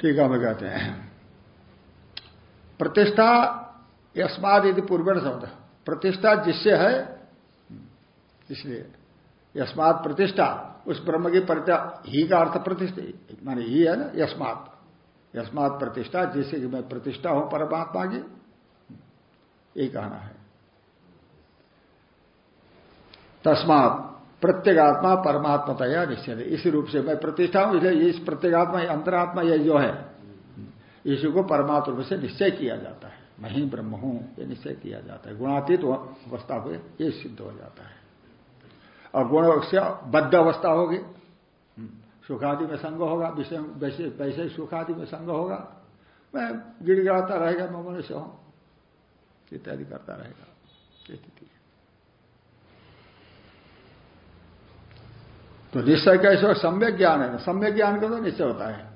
Speaker 1: ठीक है, हमें कहते हैं। प्रतिष्ठा यस्माद यदि पूर्व शब्द। प्रतिष्ठा जिससे है, इसलिए यस्मात प्रतिष्ठा, उस ब्रह्म की प्रतिष्ठा ही का अर्थ प्रतिष्ठा, माने ही है ना, यस्मात। यस्मात प्रतिष्ठा जिससे कि मैं प्रतिष्ठा हूँ परमात्मा की, ये कहना है। तस्मात, प्रत्येगात्मा परमात्मतया निश्चय है इसी रूप से मैं प्रतिष्ठा हूँ, इसलिए इस प्रत्येगात्मा अंतरात्मा यह जो है, इसी को परमात्मा से निश्चय किया जाता है। मैं ही ब्रह्म हूँ, ये निश्चय किया जाता है। गुणातीत अवस्था हुए ये सिद्ध हो जाता है। और गुण से बद्ध अवस्था होगी। सुखादि में संग होगा वैसे वैसे सुखादि में संग होगा। मैं गिड़गिड़ाता रहेगा, मैं मनुष्य हूँ। इत्यादि करता रहेगा। स्थिति तो निश्चय कैसे सम्यक ज्ञान है। सम्यक ज्ञान का तो निश्चय होता है।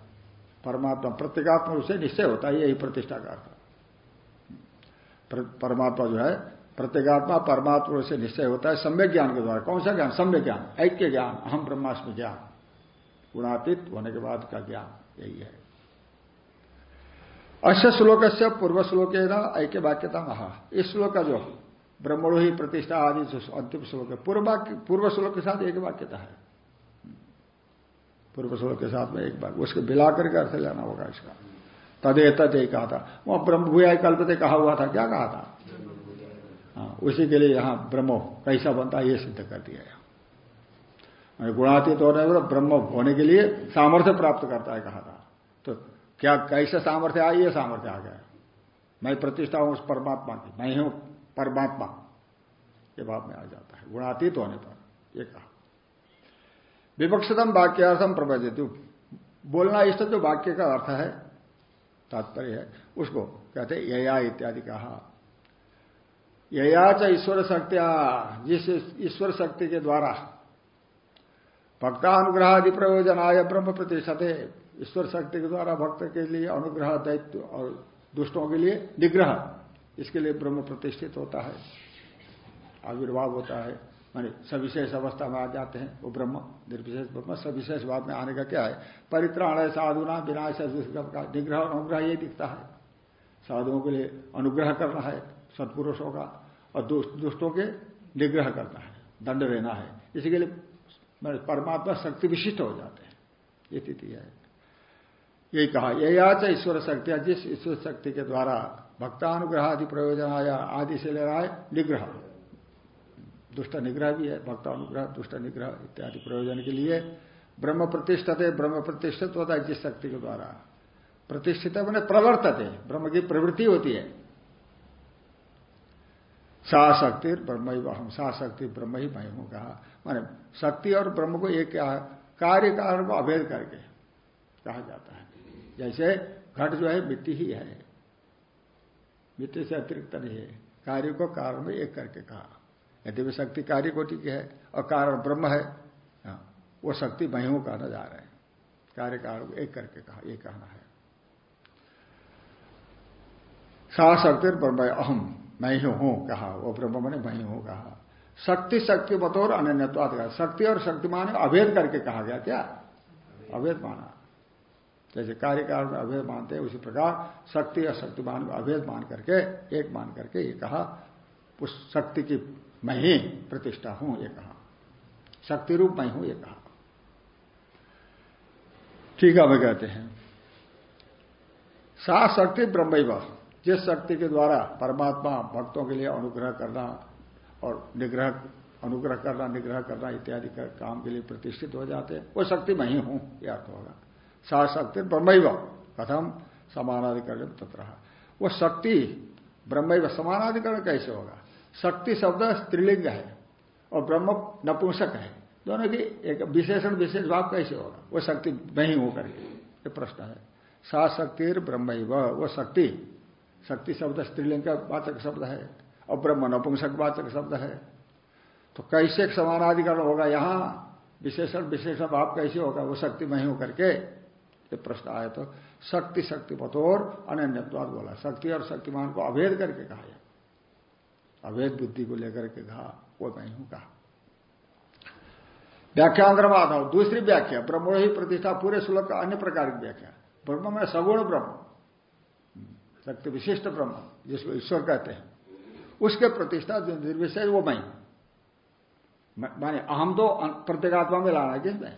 Speaker 1: परमात्मा प्रत्येगात्म रूप से निश्चय होता है, यही प्रतिष्ठा का परमात्मा जो है, प्रत्येगात्मा परमात्मा से निश्चय होता है, सम्यक ज्ञान के द्वारा। कौन सा ज्ञान? सम्यक ज्ञान। ऐक्य ज्ञान, अहम ब्रह्मास्म ज्ञान। गुणातीत होने के बाद का ज्ञान, यही है। अश्य श्लोक से पूर्व श्लोक है ऐक्य वाक्यता महा इस श्लोक का जो ब्रह्मणो ही प्रतिष्ठा आदि, जो अंतिम श्लोक है, पूर्व पूर्व श्लोक के साथ एक वाक्यता है। पूर्व श्लोक के साथ में एक बार उसके बिलाकर के अर्थ लेना होगा इसका। तदे तद कहा था। वहाँ ब्रह्म भूया कल्पते कहा हुआ था। क्या कहा था? हाँ उसी के लिए यहाँ ब्रह्म कैसा बनता है ये सिद्ध कर दिया है गुणातीत होने पर ब्रह्म होने के लिए सामर्थ्य प्राप्त करता है कहा था। तो क्या कैसे सामर्थ्य आई ये सामर्थ्य आ गया। मैं प्रतिष्ठा हूँ उस परमात्मा की। मैं हूँ परमात्मा। ये बात में आ जाता है। गुणातीत होने पर, ये कहा। विवक्षतम वाक्यार्थम प्रबंधित बोलना इष्ट जो वाक्य का अर्थ है। तात्पर्य है। उसको कहते यया इत्यादि कहा। यया च ईश्वर शक्तिया, जिस ईश्वर शक्ति के द्वारा भक्तानुग्रह आदि प्रयोजन आय ब्रह्म प्रतिशत ईश्वर शक्ति के द्वारा भक्त के लिए अनुग्रह, दैत्य और दुष्टों के लिए निग्रह, इसके लिए ब्रह्म प्रतिष्ठित होता है, आविर्भाव होता है। मानी सविशेष अवस्था में आ जाते हैं, वो ब्रह्म, निर्विशेष ब्रह्म, सविशेष बात में आने का क्या है? परित्राण है साधुना विनाश का निग्रह और अनुग्रह ये दिखता है। साधुओं के लिए अनुग्रह करना है, सत्पुरुषों का, और दुष्टों के निग्रह करना है, दंड देना है। इसी के लिए परमात्मा शक्ति विशिष्ट हो जाते हैं। ये स्थिति है। यही कहा यही आज ईश्वर शक्ति, जिस ईश्वर शक्ति के द्वारा भक्तानुग्रह आदि प्रयोजन आया आदि से ले रहा है। निग्रह दुष्ट निग्रह भी है, भक्त अनुग्रह, दुष्ट निग्रह इत्यादि प्रयोजन के लिए ब्रह्म प्रतिष्ठित है ब्रह्म प्रतिष्ठित होता है जिस शक्ति के द्वारा। प्रतिष्ठित मैंने प्रवर्तित है ब्रह्म की प्रवृत्ति होती है। सा शक्ति ब्रह्म ही हम सा शक्ति ब्रह्म ही मैं हूँ कहा। माने शक्ति और ब्रह्म को एक क्या कार्य कारण को अभेद करके कहा जाता है। जैसे घट जो है, मिट्टी ही है। मिट्टी से अतिरिक्त नहीं है। कार्य को कारण में एक करके कहा। यदि भी शक्ति कार्य कोटि की है और कारण ब्रह्म है। हाँ, वो शक्ति मैं हूँ कहना जा रहे हैं। कार्य कारण एक करके कहा ये कहना है। सा शक्ति ब्रह्म अहम मैं ही हूँ कहा वो ब्रह्म मैंने मैं हूँ कहा। शक्ति शक्ति बतौर अन्यत्वाद कहा। शक्ति और शक्तिमान अभेद करके कहा गया क्या? अभेद माना। जैसे कार्य में अभेद मानते हैं उसी प्रकार शक्ति और शक्तिमान में अभेद मान करके एक मान करके ये कहा उस शक्ति की मैं ही प्रतिष्ठा हूँ, ये कहा। शक्ति रूप मैं हूँ, ये कहा। ठीक है वे कहते हैं। सा शक्ति ब्रह्म जिस शक्ति के द्वारा परमात्मा भक्तों के लिए अनुग्रह करना और निग्रह, अनुग्रह करना, निग्रह करना इत्यादि का काम के लिए प्रतिष्ठित हो जाते हैं, वो शक्ति मैं ही हूँ यह अर्थ होगा। सा शक्ति ब्रह्म कथम समानाधिकरण तथा वो शक्ति ब्रह्म समानाधिकरण कैसे होगा? शक्ति शब्द स्त्रीलिंग है और ब्रह्म नपुंसक है। दोनों की एक विशेषण विशेष भाव कैसे होगा? वो शक्ति नहीं हो करके। ये प्रश्न है। सा शक्ति ब्रह्म वो शक्ति। शक्ति शब्द स्त्रीलिंग का वाचक शब्द है। और ब्रह्म नपुंसक वाचक शब्द है। तो कैसे समानाधिकरण होगा यहाँ? विशेषण विशेषण भाव कैसे होगा? वो शक्ति नहीं हो करके। ये प्रश्न आया तो शक्ति शक्ति बतौर अन्यवाद बोला। शक्ति और शक्तिमान को अभेद करके कहा अवैध बुद्धि को लेकर के कहा, वो मैं हूँ कहा। व्याख्यांतर आता दूसरी व्याख्या, ब्रह्म ही प्रतिष्ठा, पूरे श्लोक का अन्य प्रकार की व्याख्या। ब्रह्म में सगुण ब्रह्म, शक्ति विशिष्ट ब्रह्म, जिसको ईश्वर कहते हैं, उसके प्रतिष्ठा जो निर्विशेष वो मैं माने अहम तो प्रत्येगात्मा में लाना है किसमें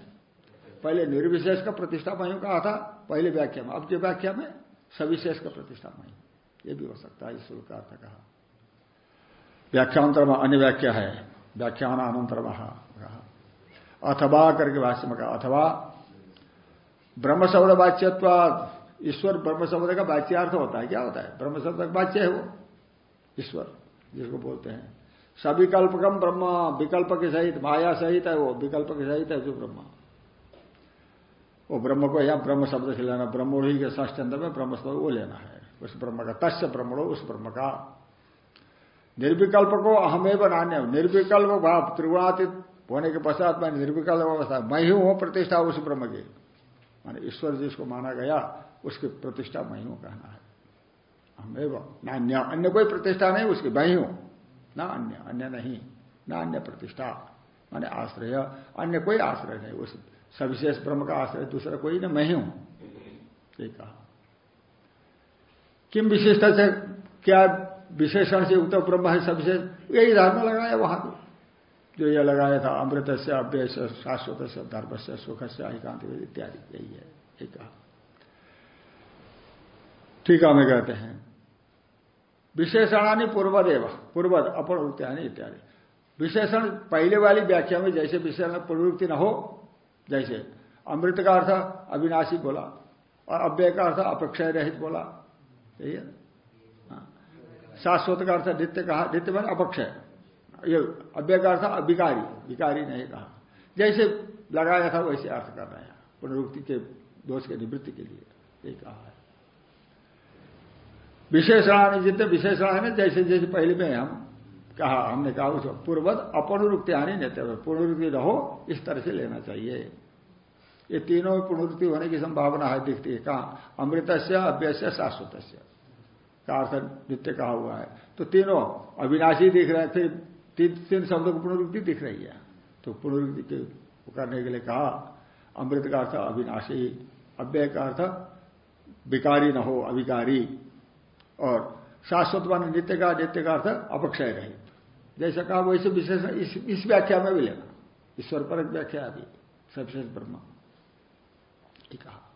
Speaker 1: पहले निर्विशेष का प्रतिष्ठा मैं कहा था, पहले व्याख्या में। अब की व्याख्या में सविशेष का प्रतिष्ठा मैं ये भी हो सकता है ईश्वर का अर्थ कहा। व्याख्यांतर में अन्य व्याख्या है। व्याख्यान अनंतर कहा अथवा करके भाष्य में कहा, अथवा ब्रह्म शब्द वाच्यत्वाद ईश्वर ब्रह्म शब्द का वाच्यार्थ होता है। क्या होता है? ब्रह्म शब्द का वाच्य है वो। ईश्वर, जिसको बोलते हैं। सविकल्पकम ब्रह्म विकल्प के सहित, माया सहित है वो। विकल्प के सहित है जो ब्रह्म। वो ब्रह्म को यहाँ ब्रह्म शब्द से लेना ब्रह्मोढ़ी के ष्टंद में ब्रह्म शब्द वो लेना है। उस ब्रह्म का तस्य ब्रह्मणो, उस ब्रह्म का निर्विकल्प को अहमेव नान्य निर्विकल्प भाव त्रिगुणातीत होने के पश्चात मैं निर्विकल्प अवस्था, मैं ही हूँ प्रतिष्ठा उस ब्रह्म की। माने ईश्वर जिसको माना गया, उसकी प्रतिष्ठा मैं हूँ कहना है। अहमेव, नान्य। अन्य कोई प्रतिष्ठा नहीं, उसकी मैं हूँ ना अन्य अन्य नहीं। ना अन्य प्रतिष्ठा। माने आश्रय। अन्य कोई आश्रय नहीं, उस सविशेष ब्रह्म का आश्रय, दूसरा कोई ना मैं हूँ कहा। किम विशिष्ट से क्या विशेषण से उत्तर ब्रह्म है सविशेष यही धर्म लगाया वहाँ जो यह लगाया था अमृत से अव्यय शाश्वत से धर्म से सुख से एकांत इत्यादि, यही है, एक कहा ठीक है, हमें कहते हैं। विशेषणानी पूर्वदेव, पूर्वद अपरवृत्तियानी इत्यादि। विशेषण पहले वाली व्याख्या में जैसे विशेषण प्रवृत्ति न हो, जैसे अमृत का अर्थ अविनाशी बोला, और अव्यय का अर्थ अपेक्षा रहित बोला, यही हाँ। शाश्वत का अर्थ नित्य कहा, नित्य मैंने अपक्षय ये अव्यय का अर्थ अभिकारी विकारी नहीं कहा। जैसे लगाया था वैसे अर्थ कर रहे हैं, पुनरुक्ति के दोष के निवृत्ति के लिए, ये कहा है। विशेषण जितने विशेषण है, जैसे जैसे पहले में हम कहा, हमने कहा उसको पूर्वत अपनुरुक्ति आने नेते पुनरुक्ति रहो, इस तरह से लेना चाहिए। ये तीनों पुनरुक्ति होने की संभावना है, दिखती है। कहा अमृत से अव्यय शाश्वत का अर्थ नित्य कहा हुआ है। तो तीनों अविनाशी दिख रहे थे तीन तीन शब्दों को पुनरुक्ति दिख रही है। तो पुनरुक्ति करने के लिए कहा अमृत का अर्थ अविनाशी अव्यय का अर्थ विकारी न हो अविकारी। और शाश्वत मान नित्य का नित्य का अर्थ अपक्षय रहे। जैसा कहा वैसे विशेष इस, इस व्याख्या में भी लेना। ईश्वर पर व्याख्या अभी सविशेष ब्रह्म। कहा।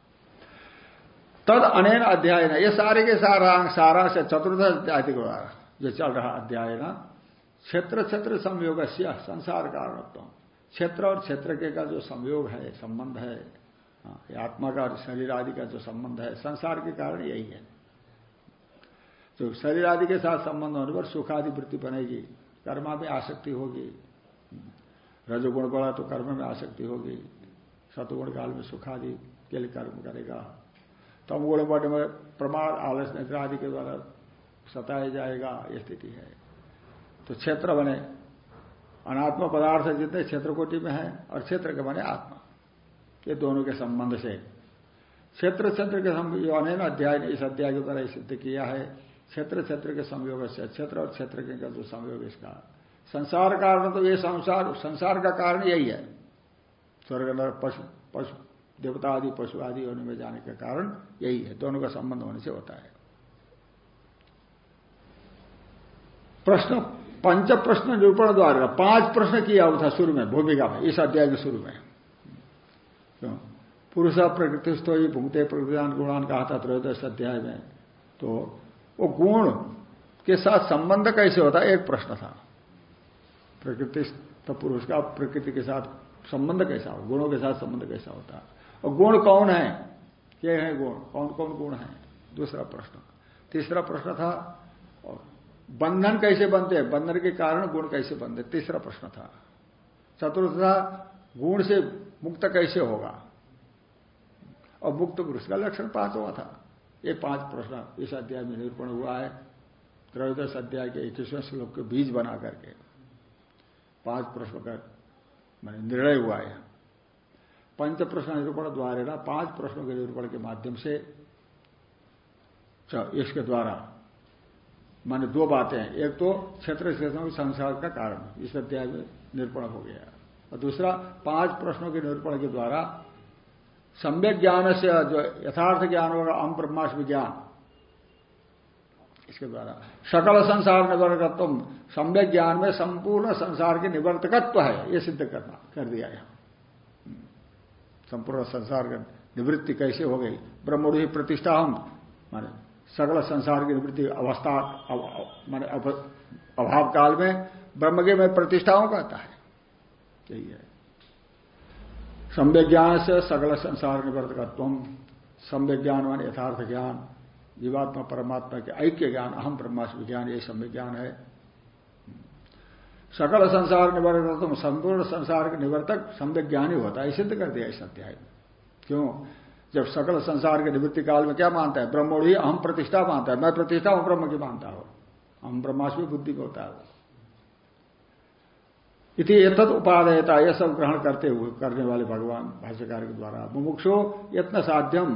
Speaker 1: तद अनैन अध्याय न ये सारे के सारा सारा से चतुर्थ अध्याय के द्वारा जो चल रहा अध्याय ना। क्षेत्र क्षेत्र संयोग संसार कारणत्व क्षेत्र और क्षेत्र के का जो संयोग है संबंध है हाँ, आत्मा का शरीर आदि का जो संबंध है संसार के कारण यही है। तो शरीर आदि के साथ संबंध होने पर सुख आदि वृत्ति बनेगी कर्मा में आसक्ति होगी। रजोगुण बढ़ा तो कर्म में आसक्ति होगी सतुगुण काल में सुख आदि के लिए कर्म करेगा। तम गुण बढ़ने में प्रमाण आलस निद्रा के द्वारा सताया जाएगा, ये स्थिति है। तो क्षेत्र बने। अनात्मा पदार्थ जितने क्षेत्र कोटि में है और क्षेत्र के बने आत्मा। ये दोनों के संबंध से। क्षेत्र क्षेत्र के अनैन अध्याय ने इस अध्याय के द्वारा सिद्ध किया है। क्षेत्र क्षेत्र के संयोग से क्षेत्र और क्षेत्र के जो संयोग इसका। संसार कारण तो ये संसार संसार का कारण यही है। स्वर्ग पशु पशु देवता आदि, पशु आदि होने में जाने का कारण यही है। दोनों का संबंध होने से होता है। प्रश्न, पंच प्रश्न निरूपण द्वारा, पाँच प्रश्न किया हुआ था शुरू में, भूमिका में, इस अध्याय के शुरू में। क्यों? पुरुष प्रकृति ही भूमते प्रकृतिदान गुणान कहा था त्रयोदश अध्याय में। तो वो गुण के साथ संबंध कैसे होता? एक प्रश्न था। प्रकृति तो पुरुष का प्रकृति के साथ संबंध कैसा हो? गुणों के साथ संबंध कैसा होता? है और गुण कौन है? ये है गुण। कौन कौन गुण है? दूसरा प्रश्न। तीसरा प्रश्न था बंधन कैसे बनते हैं? बंधन के कारण गुण कैसे बनते तीसरा प्रश्न था। चतुर्थ था, गुण से मुक्त कैसे होगा? और मुक्त पुरुष का लक्षण पांचवा था। ये पाँच प्रश्न इस अध्याय में निरूपण हुआ है। त्रयोदश अध्याय के इक्कीसवें श्लोक के बीज बना करके। पाँच प्रश्न का मैंने निर्णय हुआ है। पंच प्रश्न निरूपण द्वारा ना पाँच प्रश्नों के निरूपण के माध्यम से इसके द्वारा, माने दो बातें हैं। एक तो क्षेत्र क्षेत्रों के संसार का कारण, इस अध्याय में निरूपण हो गया। और दूसरा, पाँच प्रश्नों के निरूपण के द्वारा, सम्यक ज्ञान से जो यथार्थ ज्ञान होगा अम ब्रह्माष्टमी ज्ञान, इसके द्वारा। सकल संसार निवर्तकत्व सम्यक ज्ञान में संपूर्ण संसार के निवर्तकत्व है, ये सिद्ध करना, कर दिया यहाँ। संपूर्ण संसार का निवृत्ति कैसे हो गई? ब्रह्मणु प्रतिष्ठा हम। माने सगल संसार की निवृत्ति अवस्था माने अभाव काल में ब्रह्म के में प्रतिष्ठा प्रतिष्ठाओं कहता है। यही है। संविज्ञान से सगल संसार निवृत्त निवर्तकत्व संविज्ञान मान यथार्थ ज्ञान। जीवात्मा परमात्मा के ऐक्य ज्ञान, अहम ब्रह्मास्म ज्ञान, ये संविज्ञान है। सकल संसार निवर्तक संपूर्ण संसार के निवर्तक संविज्ञान ज्ञानी होता है सिद्ध कर दिया इस अध्याय में। क्यों? जब सकल संसार के निवृत्ति काल में क्या मानता है? ब्रह्मोड़ ही अहम प्रतिष्ठा मानता है। मैं प्रतिष्ठा हूँ, ब्रह्म की मानता हूँ। हम ब्रह्मास्मी बुद्धि में होता है इति एतद उपादयता यह सब ग्रहण करते हुए, करने वाले भगवान भाष्यकार के द्वारा। मुमुक्षो यत्न साध्यम।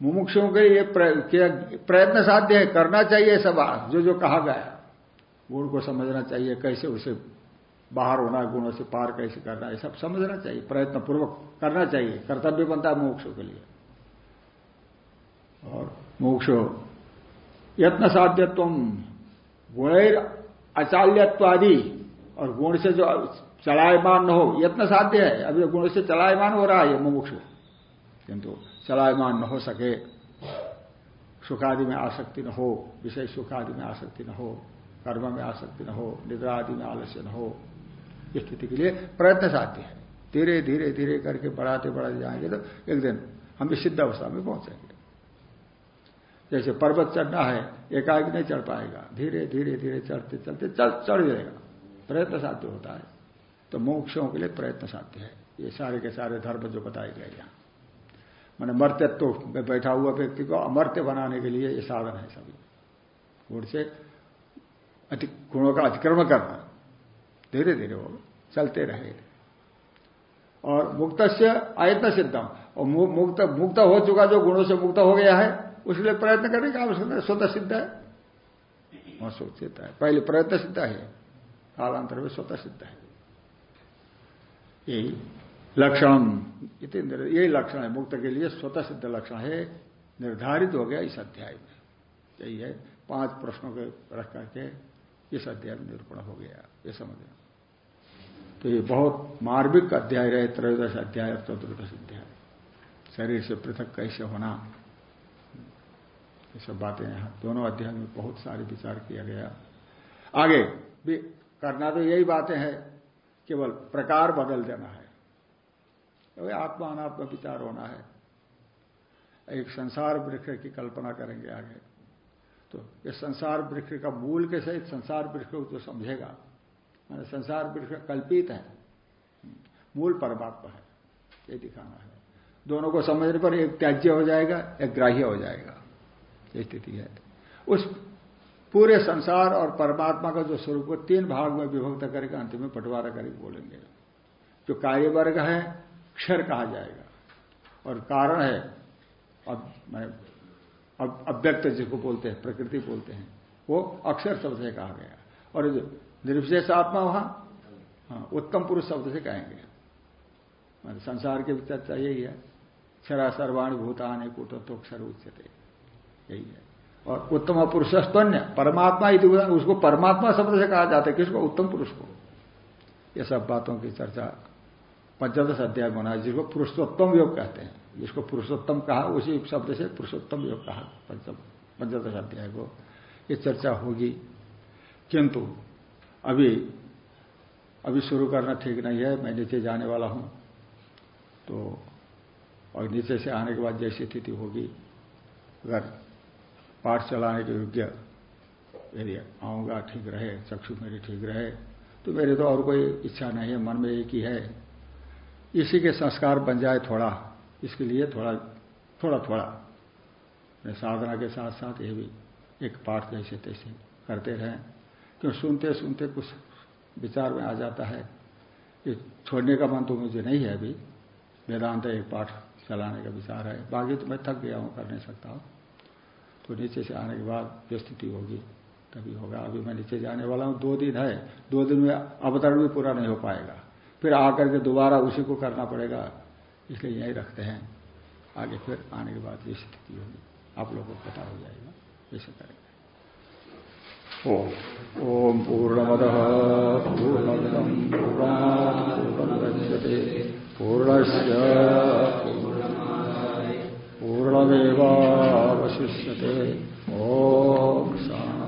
Speaker 1: मुमुक्षों के ये प्रयत्न साध्य है, करना चाहिए सब जो जो कहा गया गुण को समझना चाहिए कैसे उसे बाहर होना, गुणों से पार कैसे करना है सब समझना चाहिए प्रयत्न पूर्वक करना चाहिए, कर्तव्य बनता है मोक्षों के लिए। और मोक्ष, यत्न साध्यत्व गुणैर अचाल्यत्वादि, और गुण से जो चलायमान न हो, यत्न साध्य है, अभी गुण से चलायमान हो रहा है ये मुमुक्ष। किंतु चलायमान न हो सके, सुखादि में आसक्ति न हो विषय सुखादि में आसक्ति न हो कर्म में आसक्ति न हो, निद्रा आदि में आलस्य न हो स्थिति के लिए प्रयत्न साध्य है। धीरे धीरे धीरे करके बढ़ाते बढ़ाते जाएँगे तो एक दिन हम भी सिद्ध अवस्था में पहुँचेंगे जैसे पर्वत चढ़ना है, एकाएक नहीं चढ़ पाएगा। धीरे धीरे धीरे चढ़ते चलते चल चढ़ जाएगा। प्रयत्न साध्य होता है। तो मोक्षों के लिए प्रयत्न साध्य है। ये सारे के सारे धर्म जो बताए गए यहाँ मैंने मर्त्यत्व में बैठा हुआ व्यक्ति को अमर्त्य बनाने के लिए ये साधन है सभी। गुण से गुणों का अतिक्रमण करना। धीरे धीरे हो चलते रहे। और मुक्त से आयत्न सिद्धम। और मुक्त मुक्त हो चुका जो गुणों से मुक्त हो गया है उसके प्रयत्न करने का आवश्यकता है स्वतः सिद्ध है। वहाँ सिद्ध है। पहले प्रयत्न सिद्ध है, कालांतर में स्वतः सिद्ध है। यही लक्षण यही लक्षण है। मुक्त के लिए स्वतः सिद्ध लक्षण है, निर्धारित हो गया इस अध्याय में। यही है, पाँच प्रश्नों के रख करके इस अध्याय में निरूपण हो गया, ये समझ तो ये बहुत मार्मिक अध्याय रहे, त्रयोदश अध्याय और चतुर्दश अध्याय। शरीर से पृथक कैसे होना? ये सब बातें यहाँ दोनों अध्याय में बहुत सारे विचार किया गया। आगे भी करना तो यही बातें हैं, केवल प्रकार बदल देना है। आत्मा अनात्मा विचार होना है। एक संसार वृक्ष की कल्पना करेंगे आगे। तो ये संसार वृक्ष का मूल के सहित संसार वृक्ष को तो समझेगा। मैंने संसार वृक्ष कल्पित है। मूल परमात्मा है, ये दिखाना है। दोनों को समझने पर एक त्याज्य हो जाएगा, एक ग्राह्य हो जाएगा। ये स्थिति है। उस पूरे संसार और परमात्मा का जो स्वरूप को तीन भाग में विभक्त करके अंत में बंटवारा करके बोलेंगे। जो कार्य वर्ग है, क्षर कहा जाएगा। और कारण है, अब मैं अव्यक्त जिसको बोलते हैं प्रकृति बोलते हैं वो अक्षर शब्द से कहा गया। और निर्विशेष आत्मा वहाँ हाँ, उत्तम पुरुष शब्द से कहेंगे। संसार के की चर्चा यही है। क्षरा सर्वाणी भूतान कुटोक्षर उच्चते यही है। और उत्तम पुरुष परमात्मा यदि उसको परमात्मा शब्द से कहा जाता है। किसको? उत्तम पुरुष को। यह सब बातों की चर्चा पंचदश अध्याय होना जिसको पुरुषोत्तम योग कहते हैं। जिसको पुरुषोत्तम कहा, उसी शब्द से पुरुषोत्तम योग कहा, पंचम, पंचदश अध्याय को ये चर्चा होगी। किंतु अभी अभी शुरू करना ठीक नहीं है, मैं नीचे जाने वाला हूँ। तो और नीचे से आने के बाद जैसी स्थिति होगी, अगर पाठ चलाने के योग्य यदि आऊँगा, ठीक रहे, चक्षु मेरी ठीक रहे तो मेरे तो और कोई इच्छा नहीं है, मन में एक ही है। इसी के संस्कार बन जाए थोड़ा। इसके लिए थोड़ा थोड़ा थोड़ा। साधना के साथ साथ ये भी एक पाठ जैसे तैसे करते रहें। क्यों सुनते सुनते कुछ विचार में आ जाता है। ये छोड़ने का मन तो मुझे नहीं है अभी। वेदांत एक पाठ चलाने का विचार है। बाकी तो मैं थक गया हूँ, कर नहीं सकता हूँ। तो नीचे से आने के बाद जो स्थिति होगी, तभी होगा। अभी मैं नीचे जाने वाला हूँ। दो दिन है। दो दिन में अवतरण भी पूरा नहीं हो पाएगा। फिर आकर के दोबारा उसी को करना पड़ेगा। इसलिए यही रखते हैं। आगे फिर आने के बाद ये स्थिति होगी। आप लोगों को पता हो जाएगा। ऐसे करेंगे। ओम पूर्णमद पूर्णमिदम पूर्णाते पूर्णश पूर्णमेवावशिष्य ओम शांति